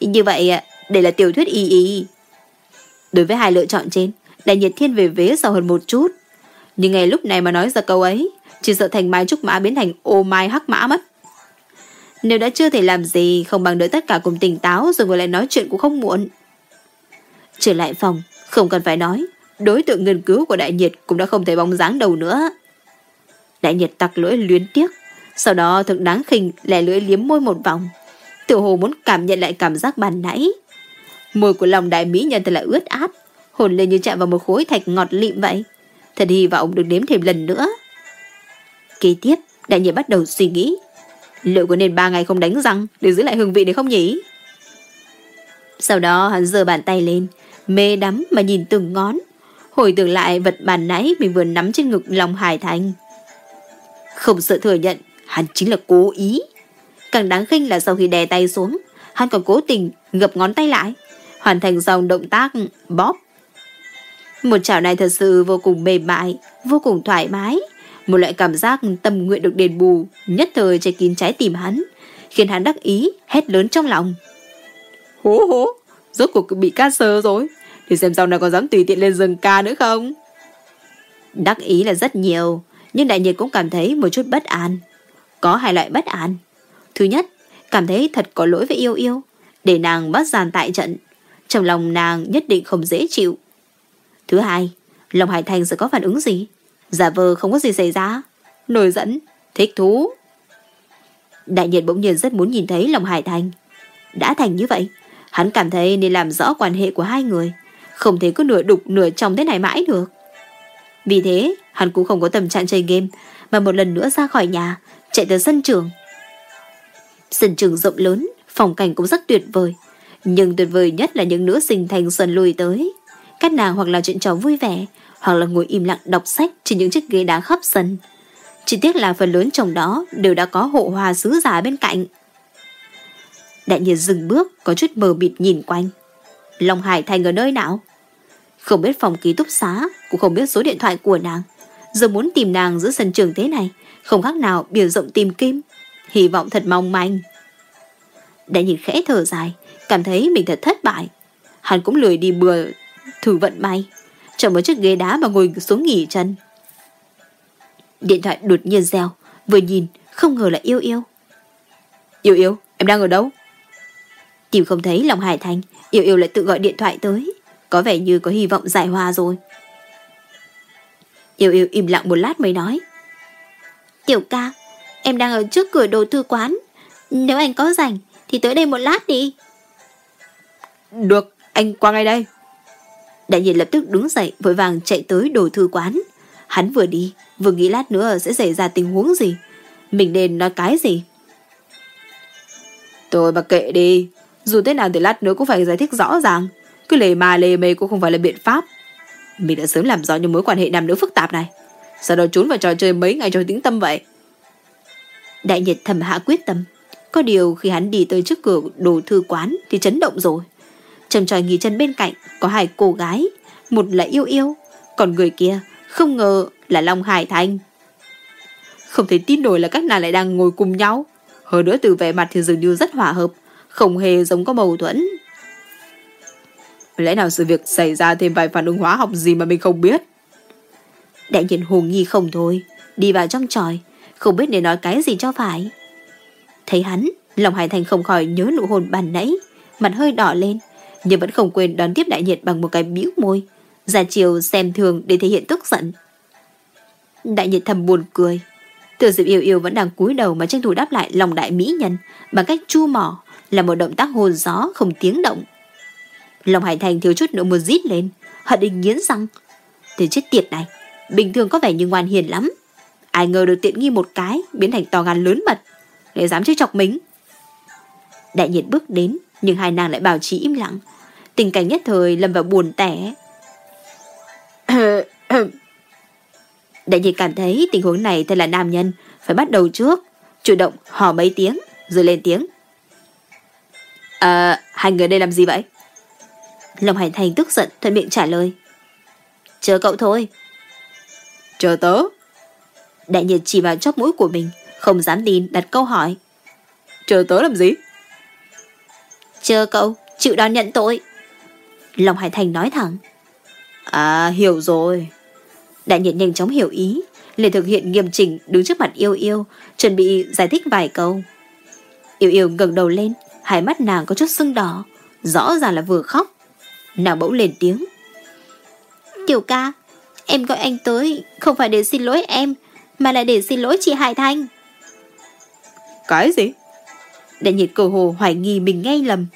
Như vậy à, Đây là tiểu thuyết y y. Đối với hai lựa chọn trên, Đại nhiệt thiên về vế sau hơn một chút. Nhưng ngay lúc này mà nói ra câu ấy chỉ sợ thành mai trúc mã biến thành ô mai hắc mã mất. Nếu đã chưa thể làm gì, Không bằng đợi tất cả cùng tỉnh táo Rồi ngồi lại nói chuyện cũng không muộn. Trở lại phòng, Không cần phải nói, Đối tượng nghiên cứu của đại nhiệt Cũng đã không thể bóng dáng đầu nữa. Đại nhiệt tặc lưỡi luyến tiếc, Sau đó thật đáng khinh, lẻ lưỡi liếm môi một vòng. Tiểu hồ muốn cảm nhận lại cảm giác bàn nãy. Môi của lòng đại mỹ nhân thật là ướt át, Hồn lên như chạm vào một khối thạch ngọt lịm vậy. Thật hy vọng được đếm thêm lần nữa. Kế tiếp Đại nhiệt bắt đầu suy nghĩ Liệu có nên ba ngày không đánh răng Để giữ lại hương vị để không nhỉ Sau đó hắn giơ bàn tay lên Mê đắm mà nhìn từng ngón Hồi tưởng lại vật bàn nãy Mình vừa nắm trên ngực lòng Hải Thành Không sợ thừa nhận Hắn chính là cố ý Càng đáng khinh là sau khi đè tay xuống Hắn còn cố tình ngập ngón tay lại hoàn thành dòng động tác bóp. Một chảo này thật sự vô cùng mềm mại, vô cùng thoải mái. Một loại cảm giác tâm nguyện được đền bù, nhất thời che kín trái tim hắn, khiến hắn đắc ý, hét lớn trong lòng. Hố hố, rốt cuộc bị ca sơ rồi, để xem sau này có dám tùy tiện lên rừng ca nữa không? Đắc ý là rất nhiều, nhưng đại nhiệt cũng cảm thấy một chút bất an. Có hai loại bất an. Thứ nhất, cảm thấy thật có lỗi với yêu yêu, để nàng bắt giàn tại trận, trong lòng nàng nhất định không dễ chịu. Thứ hai, Long Hải Thành sẽ có phản ứng gì? Giả vờ không có gì xảy ra. Nổi dẫn, thích thú. Đại nhiệt bỗng nhiên rất muốn nhìn thấy lòng Hải Thành. Đã thành như vậy, hắn cảm thấy nên làm rõ quan hệ của hai người. Không thể cứ nửa đục nửa trong thế này mãi được. Vì thế, hắn cũng không có tâm trạng chơi game, mà một lần nữa ra khỏi nhà, chạy tới sân trường. Sân trường rộng lớn, phòng cảnh cũng rất tuyệt vời. Nhưng tuyệt vời nhất là những nữ sinh thành xuân lùi tới. Các nàng hoặc là chuyện trò vui vẻ, hoặc là ngồi im lặng đọc sách trên những chiếc ghế đá khắp sân. Chỉ tiếc là phần lớn trong đó đều đã có hộ hòa sứ giả bên cạnh. Đại nhiệt dừng bước, có chút mờ mịt nhìn quanh. Long Hải Thành ở nơi nào? Không biết phòng ký túc xá, cũng không biết số điện thoại của nàng. Giờ muốn tìm nàng giữa sân trường thế này, không khác nào biểu rộng tìm kim. Hy vọng thật mong manh. Đại nhiệt khẽ thở dài, cảm thấy mình thật thất bại. Hắn cũng lười đi bừa thử vận may, chọn một chiếc ghế đá mà ngồi xuống nghỉ chân. Điện thoại đột nhiên reo, vừa nhìn không ngờ là yêu yêu. Yêu yêu, em đang ở đâu? Tìm không thấy lòng Hải Thành, yêu yêu lại tự gọi điện thoại tới, có vẻ như có hy vọng giải hòa rồi. Yêu yêu im lặng một lát mới nói. Tiểu ca, em đang ở trước cửa đồ thư quán. Nếu anh có rảnh thì tới đây một lát đi. Được, anh qua ngay đây. Đại nhiên lập tức đứng dậy vội vàng chạy tới đồ thư quán. Hắn vừa đi, vừa nghĩ lát nữa sẽ xảy ra tình huống gì. Mình nên nói cái gì? Tôi mà kệ đi. Dù thế nào thì lát nữa cũng phải giải thích rõ ràng. Cứ lề mà lề mề cũng không phải là biện pháp. Mình đã sớm làm rõ những mối quan hệ nam nữ phức tạp này. Sau đó trốn vào trò chơi mấy ngày cho tĩnh tâm vậy. Đại nhiệt thầm hạ quyết tâm. Có điều khi hắn đi tới trước cửa đồ thư quán thì chấn động rồi. Trầm tròi nghỉ chân bên cạnh có hai cô gái. Một là yêu yêu, còn người kia không ngờ là Long Hải Thanh. Không thể tin nổi là các nàng lại đang ngồi cùng nhau. Hơn nữa từ vẻ mặt thì dường như rất hòa hợp, không hề giống có mâu thuẫn. Lẽ nào sự việc xảy ra thêm vài phản ứng hóa học gì mà mình không biết? Đại nhiên hồ nghi không thôi, đi vào trong tròi, không biết để nói cái gì cho phải. Thấy hắn, lòng Hải Thành không khỏi nhớ nụ hôn bàn nãy, mặt hơi đỏ lên, nhưng vẫn không quên đón tiếp đại nhiệt bằng một cái bĩu môi, ra chiều xem thường để thể hiện tức giận. Đại nhiệt thầm buồn cười, Tiểu Diệp yêu yêu vẫn đang cúi đầu mà tranh thủ đáp lại lòng đại mỹ nhân bằng cách chu mỏ là một động tác hồn gió không tiếng động. Lòng Hải Thành thiếu chút nữa một rít lên, hận định nghiến răng. Từ chết tiệt này, bình thường có vẻ như ngoan hiền lắm. Ai ngờ được tiện nghi một cái, biến thành to gan lớn mật, để dám chơi chọc mình. Đại nhiệt bước đến, nhưng hai nàng lại bảo trì im lặng. Tình cảnh nhất thời lâm vào buồn tẻ. Đại nhiệt cảm thấy tình huống này thật là nam nhân, phải bắt đầu trước, chủ động hò mấy tiếng, rồi lên tiếng. À, hai người đây làm gì vậy? Long Hải Thành tức giận thuận miệng trả lời. Chờ cậu thôi. Chờ tớ. Đại nhiệt chỉ vào chóp mũi của mình, không dám tin đặt câu hỏi. Chờ tớ làm gì? Chờ cậu, chịu đón nhận tội. Long Hải Thành nói thẳng. À, hiểu rồi. Đại nhiệt nhanh chóng hiểu ý, liền thực hiện nghiêm chỉnh đứng trước mặt yêu yêu, chuẩn bị giải thích vài câu. Yêu yêu ngẩng đầu lên, hai mắt nàng có chút sưng đỏ, rõ ràng là vừa khóc. Nàng bỗng lên tiếng. Tiểu ca, em gọi anh tới không phải để xin lỗi em, mà là để xin lỗi chị Hải Thanh. Cái gì? Đại nhiệt cầu hồ hoài nghi mình nghe lầm.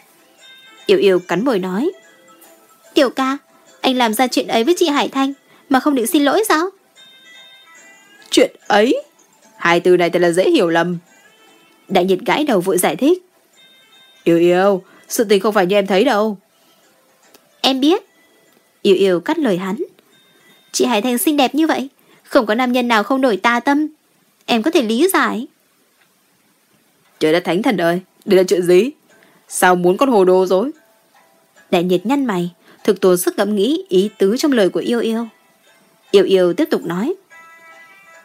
Yêu yêu cắn môi nói. Tiểu ca, anh làm ra chuyện ấy với chị Hải Thanh mà không định xin lỗi sao? Chuyện ấy? Hai từ này thật là dễ hiểu lầm. Đại nhiệt gãi đầu vội giải thích. Yêu yêu, sự tình không phải như em thấy đâu. Em biết. Yêu yêu cắt lời hắn. Chị Hải Thành xinh đẹp như vậy, không có nam nhân nào không đổi tà tâm. Em có thể lý giải. Trời đất thánh thần ơi, đây là chuyện gì? Sao muốn con hồ đồ rồi? Đại nhiệt nhăn mày, thực tốn sức ngẫm nghĩ ý tứ trong lời của yêu yêu. Yêu yêu tiếp tục nói.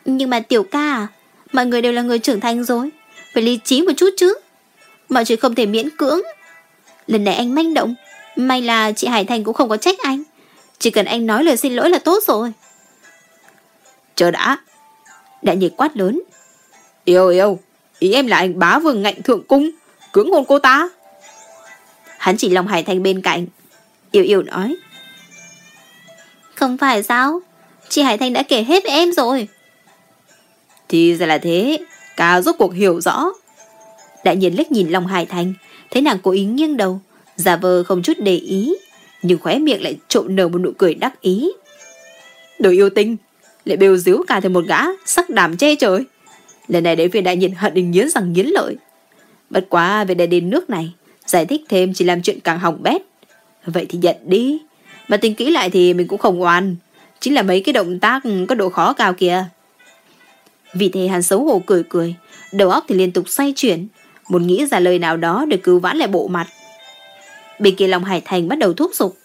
Nhưng mà tiểu ca à, mọi người đều là người trưởng thành rồi, phải lý trí một chút chứ. Mọi chuyện không thể miễn cưỡng. Lần này anh manh động, may là chị Hải Thành cũng không có trách anh. Chỉ cần anh nói lời xin lỗi là tốt rồi. Chờ đã. Đại nhiệt quát lớn. Yêu yêu, ý em là anh bá vương ngạnh thượng cung, cưỡng hôn cô ta. Hắn chỉ lòng Hải Thành bên cạnh. Yêu yêu nói. Không phải sao? Chị Hải Thành đã kể hết với em rồi. Thì ra là thế, ca rốt cuộc hiểu rõ. Đại nhiên liếc nhìn Long Hải Thành, thấy nàng cố ý nghiêng đầu, giả vờ không chút để ý, nhưng khóe miệng lại trộn nở một nụ cười đắc ý. Đồ yêu tinh, lại bêu díu cả thêm một gã, sắc đảm che trời. Lần này đến phiên đại nhiên hận đình nghiến rằng nghiến lợi. Bất quá về đây đến nước này, giải thích thêm chỉ làm chuyện càng hỏng bét. Vậy thì nhận đi. Mà tính kỹ lại thì mình cũng không oan. Chính là mấy cái động tác có độ khó cao kìa. Vì thế hắn xấu hổ cười cười, đầu óc thì liên tục xoay chuyển, muốn nghĩ ra lời nào đó để cứu vãn lại bộ mặt. Bên kia lòng Hải Thành bắt đầu thúc giục.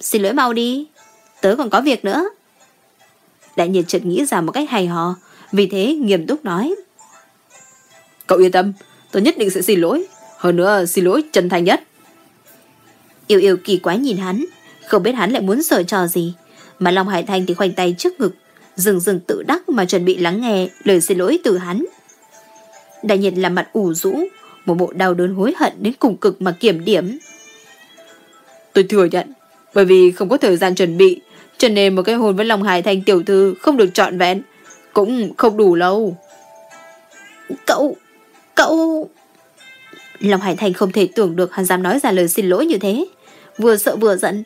Xin lỗi mau đi, tớ còn có việc nữa. Đại nhiệt chợt nghĩ ra một cách hay hò, vì thế nghiêm túc nói. Cậu yên tâm, tớ nhất định sẽ xin lỗi, hơn nữa xin lỗi chân thành nhất. Yêu yêu kỳ quái nhìn hắn, không biết hắn lại muốn sở trò gì, mà Long Hải Thành thì khoanh tay trước ngực, dừng dừng tự đắc mà chuẩn bị lắng nghe lời xin lỗi từ hắn. Đại nhiệt làm mặt ủ rũ, một bộ đau đớn hối hận đến cùng cực mà kiểm điểm. Tôi thừa nhận, bởi vì không có thời gian chuẩn bị, cho nên một cái hôn với Long Hải Thành tiểu thư không được trọn vẹn, cũng không đủ lâu. Cậu, cậu... Long Hải Thành không thể tưởng được hắn dám nói ra lời xin lỗi như thế. Vừa sợ vừa giận,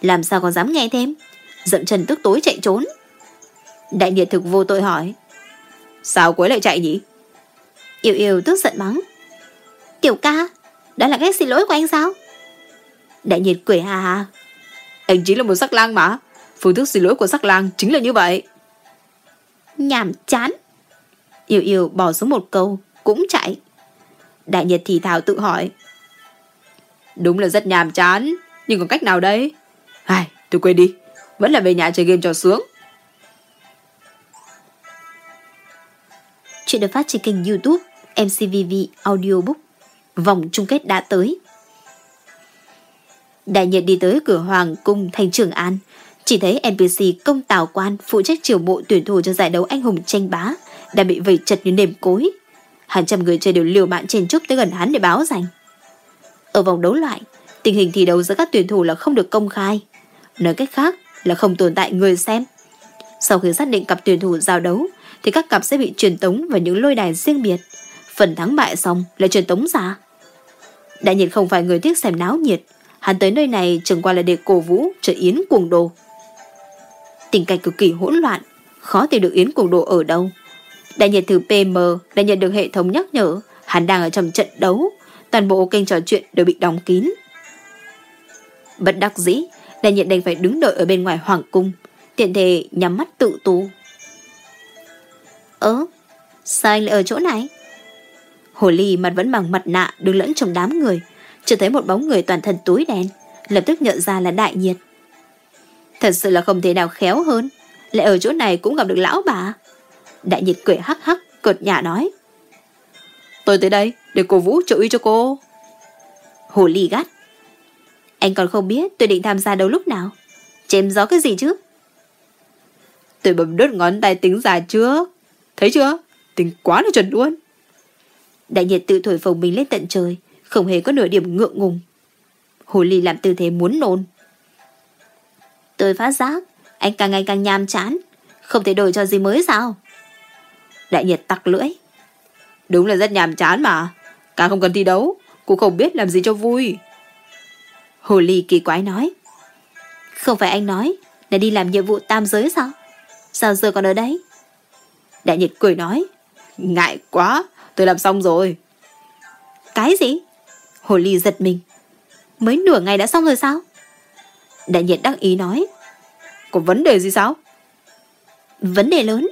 làm sao còn dám nghe thêm. Giận chân tức tối chạy trốn. Đại nhiệt thực vô tội hỏi. Sao quấy lại chạy nhỉ? Yêu yêu tức giận mắng. Tiểu ca, đó là cách xin lỗi của anh sao? Đại nhiệt cười hà hà. Anh chính là một sắc lang mà. Phương thức xin lỗi của sắc lang chính là như vậy. nhàm chán. Yêu yêu bỏ xuống một câu, cũng chạy. Đại nhiệt thì thào tự hỏi. Đúng là rất nhàm chán, nhưng còn cách nào đây? Ai, tôi quên đi, vẫn là về nhà chơi game cho sướng. Chuyện được phát trên kênh youtube MCVV Audiobook. Vòng chung kết đã tới. Đại nhiệt đi tới cửa hoàng cung thành trường an. Chỉ thấy NPC công tào quan phụ trách triều bộ tuyển thủ cho giải đấu anh hùng tranh bá đã bị vây chật như nềm cối. Hàng trăm người chơi đều liều mạng chen chúc tới gần hắn để báo giành. Ở vòng đấu loại, tình hình thi đấu giữa các tuyển thủ là không được công khai. Nói cách khác là không tồn tại người xem. Sau khi xác định cặp tuyển thủ giao đấu, thì các cặp sẽ bị truyền tống vào những lôi đài riêng biệt. Phần thắng bại xong là truyền tống ra. Đại nhiệt không phải người thích xem náo nhiệt, hắn tới nơi này chẳng qua là để cổ vũ cho Yến cuồng đồ. Tình cảnh cực kỳ hỗn loạn, khó tìm được Yến cuồng đồ ở đâu. Đại nhiệt thử PM đã nhận được hệ thống nhắc nhở hắn đang ở trong trận đấu, toàn bộ kênh trò chuyện đều bị đóng kín. Bất đắc dĩ, đại nhiệt đành phải đứng đợi ở bên ngoài hoàng cung, tiện thể nhắm mắt tự tu. Ơ, sao anh lại ở chỗ này? Hồ ly mặt vẫn bằng mặt nạ đứng lẫn trong đám người, chỉ thấy một bóng người toàn thân tối đen, lập tức nhận ra là đại nhiệt. Thật sự là không thể nào khéo hơn, lại ở chỗ này cũng gặp được lão bà. Đại nhiệt cười hắc hắc, cợt nhả nói. Tôi tới đây để cổ vũ trợ uy cho cô. Hồ ly gắt. Anh còn không biết tôi định tham gia đâu lúc nào. Chém gió cái gì chứ? Tôi bấm đốt ngón tay tính ra trước. Thấy chưa? Tính quá là chuẩn luôn. Đại nhiệt tự thổi phồng mình lên tận trời, không hề có nửa điểm ngượng ngùng. Hồ ly làm tư thế muốn nôn. Tôi phát giác, anh càng ngày càng nhàm chán, không thể đổi cho gì mới sao? Đại nhiệt tặc lưỡi. Đúng là rất nhàm chán mà, càng không cần thi đấu, cũng không biết làm gì cho vui. Hồ ly kỳ quái nói. Không phải anh nói là đi làm nhiệm vụ tam giới sao? Sao giờ còn ở đấy? Đại nhiệt cười nói. Ngại quá, tôi làm xong rồi. Cái gì? Hồ ly giật mình. Mới nửa ngày đã xong rồi sao? Đại nhiệt đắc ý nói. Có vấn đề gì sao? Vấn đề lớn.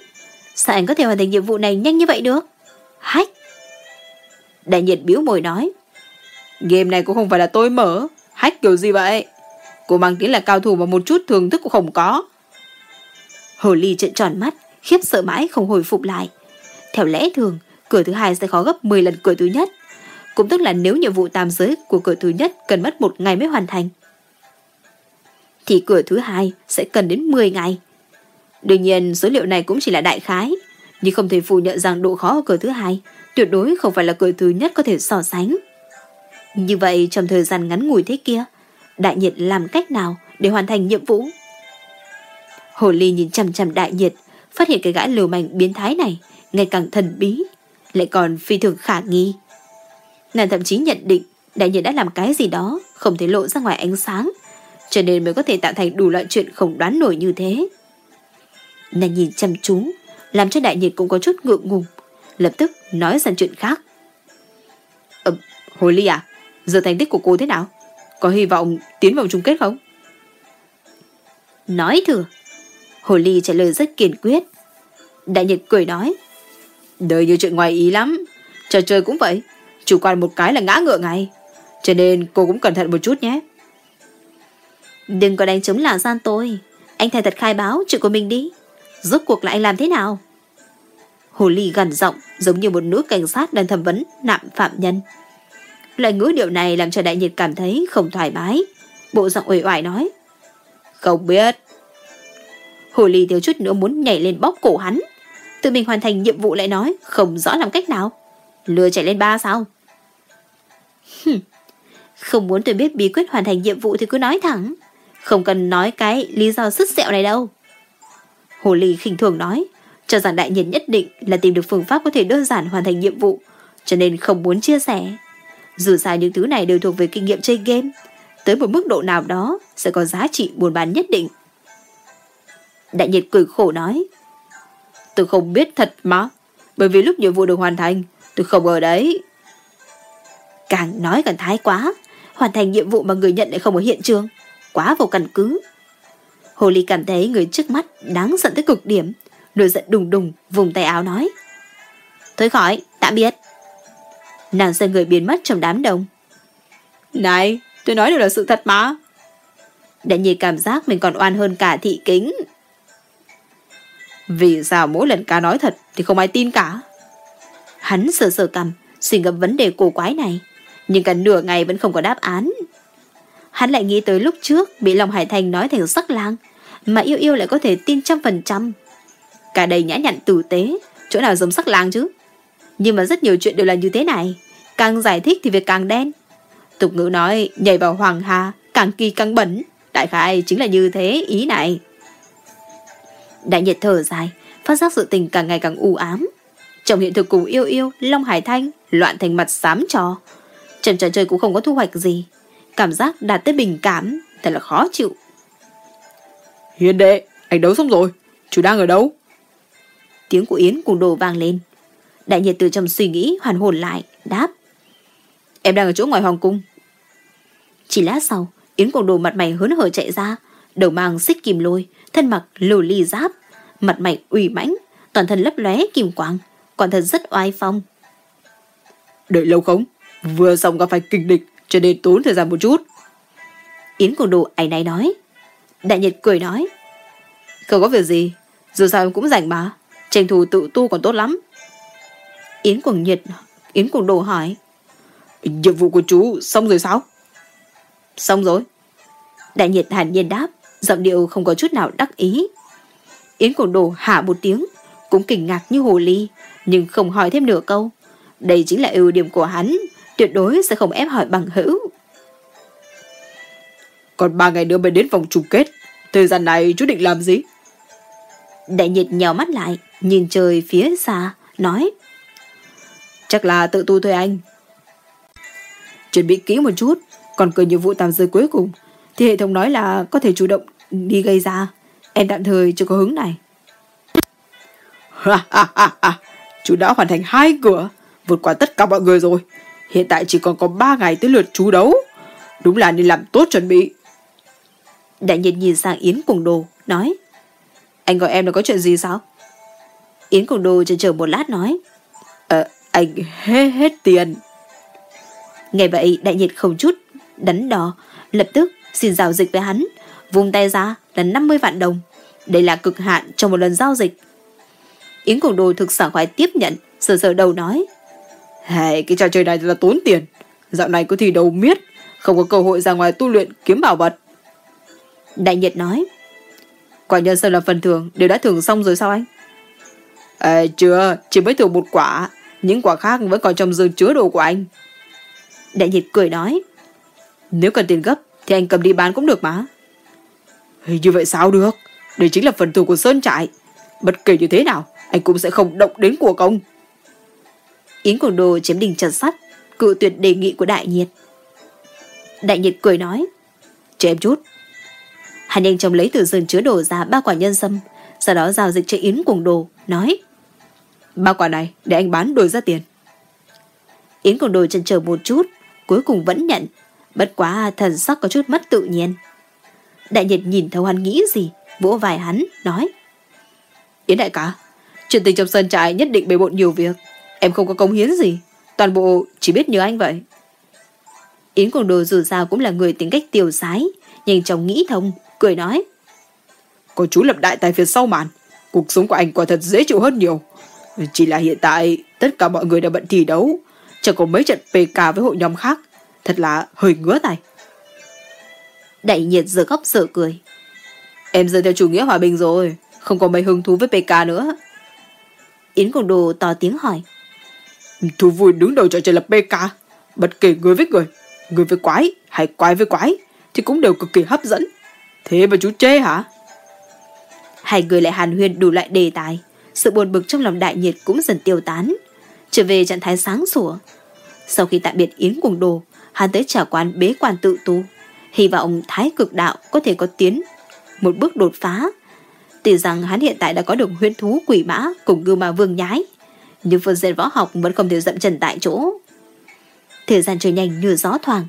Sao anh có thể hoàn thành nhiệm vụ này nhanh như vậy được? Hách. Đại nhiệt biếu mồi nói. Game này cũng không phải là tôi mở. Hách kiểu gì vậy? Cô mang tiếng là cao thủ mà một chút thường thức cũng không có. Hồ ly trợn tròn mắt, khiếp sợ mãi không hồi phục lại. Theo lẽ thường, cửa thứ hai sẽ khó gấp 10 lần cửa thứ nhất. Cũng tức là nếu nhiệm vụ tam giới của cửa thứ nhất cần mất một ngày mới hoàn thành. Thì cửa thứ hai sẽ cần đến 10 ngày. Đương nhiên số liệu này cũng chỉ là đại khái, nhưng không thể phủ nhận rằng độ khó ở cửa thứ hai tuyệt đối không phải là cửa thứ nhất có thể so sánh. Như vậy trong thời gian ngắn ngủi thế kia, đại nhiệt làm cách nào để hoàn thành nhiệm vụ? Hồ Ly nhìn chằm chằm đại nhiệt, phát hiện cái gã liều mảnh biến thái này ngày càng thần bí, lại còn phi thường khả nghi. Nàng thậm chí nhận định đại nhiệt đã làm cái gì đó không thể lộ ra ngoài ánh sáng, cho nên mới có thể tạo thành đủ loại chuyện không đoán nổi như thế. Nàng nhìn chăm chú, làm cho đại nhiệt cũng có chút ngượng ngùng, lập tức nói sang chuyện khác. Ờ, Hồ Ly à, giờ thành tích của cô thế nào? Có hy vọng tiến vào chung kết không? Nói thừa. Hồ Ly trả lời rất kiên quyết. Đại Nhật cười nói. Đời như chuyện ngoài ý lắm. Trò chơi cũng vậy. Chủ quan một cái là ngã ngựa ngay. Cho nên cô cũng cẩn thận một chút nhé. Đừng có đánh chống là gian tôi. Anh thay thật khai báo chuyện của mình đi. Rốt cuộc là anh làm thế nào? Hồ Ly gần giọng giống như một nữ cảnh sát đang thẩm vấn nạm phạm nhân. Loại ngữ điệu này làm cho đại nhiệt cảm thấy không thoải mái. Bộ giọng uể oải nói. Không biết. Hồ ly thiếu chút nữa muốn nhảy lên bóp cổ hắn. Tự mình hoàn thành nhiệm vụ lại nói không rõ làm cách nào. Lừa chạy lên ba sao? Hừm. Không muốn tôi biết bí quyết hoàn thành nhiệm vụ thì cứ nói thẳng. Không cần nói cái lý do sứt sẹo này đâu. Hồ ly khinh thường nói, cho rằng đại nhân nhất định là tìm được phương pháp có thể đơn giản hoàn thành nhiệm vụ, cho nên không muốn chia sẻ. Dù sao những thứ này đều thuộc về kinh nghiệm chơi game, tới một mức độ nào đó sẽ có giá trị buôn bán nhất định. Đại nhiệt cười khổ nói, tôi không biết thật mà, bởi vì lúc nhiệm vụ được hoàn thành, tôi không ở đấy. Càng nói càng thái quá, hoàn thành nhiệm vụ mà người nhận lại không ở hiện trường. Quá vô căn cứ. Hồ Ly cảm thấy người trước mắt đáng giận tới cực điểm. Nổi giận đùng đùng, vùng tay áo nói. Thôi khỏi, tạm biệt. Nàng xoay người biến mất trong đám đông. Này, tôi nói đều là sự thật mà. Đại nhi cảm giác mình còn oan hơn cả thị kính. Vì sao mỗi lần ca nói thật thì không ai tin cả? Hắn sờ sờ cầm, suy ngẫm vấn đề cổ quái này, nhưng cả nửa ngày vẫn không có đáp án. Hắn lại nghĩ tới lúc trước bị Long Hải Thành nói thành sắc lang, mà yêu yêu lại có thể tin trăm phần trăm. Cả đầy nhã nhặn tử tế, chỗ nào giống sắc lang chứ? Nhưng mà rất nhiều chuyện đều là như thế này, càng giải thích thì việc càng đen. Tục ngữ nói, nhảy vào hoàng hà, càng kỳ càng bẩn, đại khái chính là như thế ý này. Đại nhiệt thở dài, phát giác sự tình càng ngày càng u ám. Trong hiện thực cùng yêu yêu, Long Hải Thanh loạn thành mặt xám trò. Trận trò chơi cũng không có thu hoạch gì. Cảm giác đạt tới bình cảm, thật là khó chịu. Hiền đệ, anh đấu xong rồi. Chú đang ở đâu? Tiếng của Yến cùng đồ vang lên. Đại nhiệt từ trong suy nghĩ hoàn hồn lại, đáp. Em đang ở chỗ ngoài hoàng cung. Chỉ lát sau, Yến cùng đồ mặt mày hớn hở chạy ra, đầu mang xích kìm lôi, thân mặc lù ly giáp, mặt mày ủy mãnh, toàn thân lấp lóe kim quang, quả thật rất oai phong. Đợi lâu không? Vừa xong gặp phải kinh địch, cho nên tốn thời gian một chút. Yến cùng đồ ảnh này nói. Đại Nhật cười nói. Không có việc gì, dù sao em cũng rảnh mà, tranh thủ tự tu còn tốt lắm. Yến cùng Nhật, Yến cùng đồ hỏi. Nhiệm vụ của chú xong rồi sao? Xong rồi. Đại Nhật hàn nhiên đáp, giọng điệu không có chút nào đắc ý. Yến cùng đồ hạ một tiếng, cũng kinh ngạc như hồ ly, nhưng không hỏi thêm nửa câu. Đây chính là ưu điểm của hắn, tuyệt đối sẽ không ép hỏi bằng hữu. Còn ba ngày nữa mới đến vòng chung kết, thời gian này chú định làm gì? Đại nhiệt nhào mắt lại, nhìn trời phía xa, nói. Chắc là tự tu thôi anh. Chuẩn bị kỹ một chút, còn cơ nhiệm vụ tạm rơi cuối cùng, thì hệ thống nói là có thể chủ động đi gây ra. Em tạm thời chưa có hứng này. Ha ha ha ha, chú đã hoàn thành hai cửa, vượt qua tất cả mọi người rồi. Hiện tại chỉ còn có ba ngày tới lượt chú đấu. Đúng là nên làm tốt chuẩn bị. Đại nhân nhìn sang Yến cùng đồ, nói. Anh gọi em là có chuyện gì sao? Yến cùng đồ chờ chờ một lát nói. Ờ, anh hết hết tiền. Nghe vậy đại nhiệt không chút, đắn đo, lập tức xin giao dịch với hắn. Vùng tay ra là 50 vạn đồng. Đây là cực hạn trong một lần giao dịch. Yến cổ đồ thực sở khoái tiếp nhận, sờ sờ đầu nói. Hey, cái trò chơi này là tốn tiền. Dạo này có thi đấu miết, không có cơ hội ra ngoài tu luyện kiếm bảo vật. Đại nhiệt nói. Quả nhân sơn là phần thưởng, đều đã thưởng xong rồi sao anh? À, chưa, chỉ mới thưởng một quả. Những quả khác vẫn còn trong giường chứa đồ của anh. Đại nhiệt cười nói. Nếu cần tiền gấp, thì anh cầm đi bán cũng được mà. Hình như vậy sao được? Đây chính là phần thù của Sơn Trại. Bất kể như thế nào, anh cũng sẽ không động đến của công. Yến Quảng Đồ chiếm đỉnh trần sắt, cự tuyệt đề nghị của Đại Nhiệt. Đại Nhiệt cười nói, chờ em chút. Hắn nhanh chóng lấy từ rừng chứa đồ ra ba quả nhân sâm, sau đó giao dịch cho Yến Quảng Đồ, nói, ba quả này để anh bán đổi ra tiền. Yến còn đồi chần chờ một chút, cuối cùng vẫn nhận, bất quá thần sắc có chút mất tự nhiên. Đại nhật nhìn thấu hắn nghĩ gì, vỗ vai hắn, nói, Yến đại ca, chuyện tình trong sân trại nhất định bề bộn nhiều việc. Em không có công hiến gì. Toàn bộ chỉ biết nhớ anh vậy. Yến Quảng Đồ dù sao cũng là người tính cách tiêu sái, nhanh chóng nghĩ thông, cười nói. Có chú lập đại tài phía sau màn. Cuộc sống của anh quả thật dễ chịu hơn nhiều. Chỉ là hiện tại tất cả mọi người đã bận thi đấu. Chẳng có mấy trận PK với hội nhóm khác. Thật là hơi ngứa tay. Đại nhiệt giờ góc sợ cười. Em giờ theo chủ nghĩa hòa bình rồi. Không có mấy hứng thú với PK nữa. Yến Quảng Đồ to tiếng hỏi. Thú vui đứng đầu trò chơi là PK. Bất kể người với người, người với quái hay quái với quái thì cũng đều cực kỳ hấp dẫn. Thế mà chú chê hả? Hai người lại hàn huyên đủ loại đề tài. Sự buồn bực trong lòng đại nhiệt cũng dần tiêu tán. Trở về trạng thái sáng sủa. Sau khi tạm biệt Yến cuồng Đồ, hắn tới trả quán bế quan tự tu. Hy vọng thái cực đạo có thể có tiến một bước đột phá. Tuy rằng hắn hiện tại đã có được huyễn thú quỷ mã cùng ngư ma vương nhái nhưng phương diện võ học vẫn không thể dậm chân tại chỗ. Thời gian trôi nhanh như gió thoảng,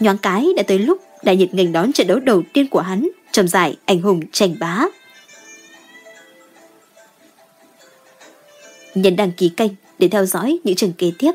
Nhoáng cái đã tới lúc đại nhiệt nghênh đón trận đấu đầu tiên của hắn trong giải anh hùng tranh bá. Nhấn đăng ký kênh để theo dõi những chương kế tiếp.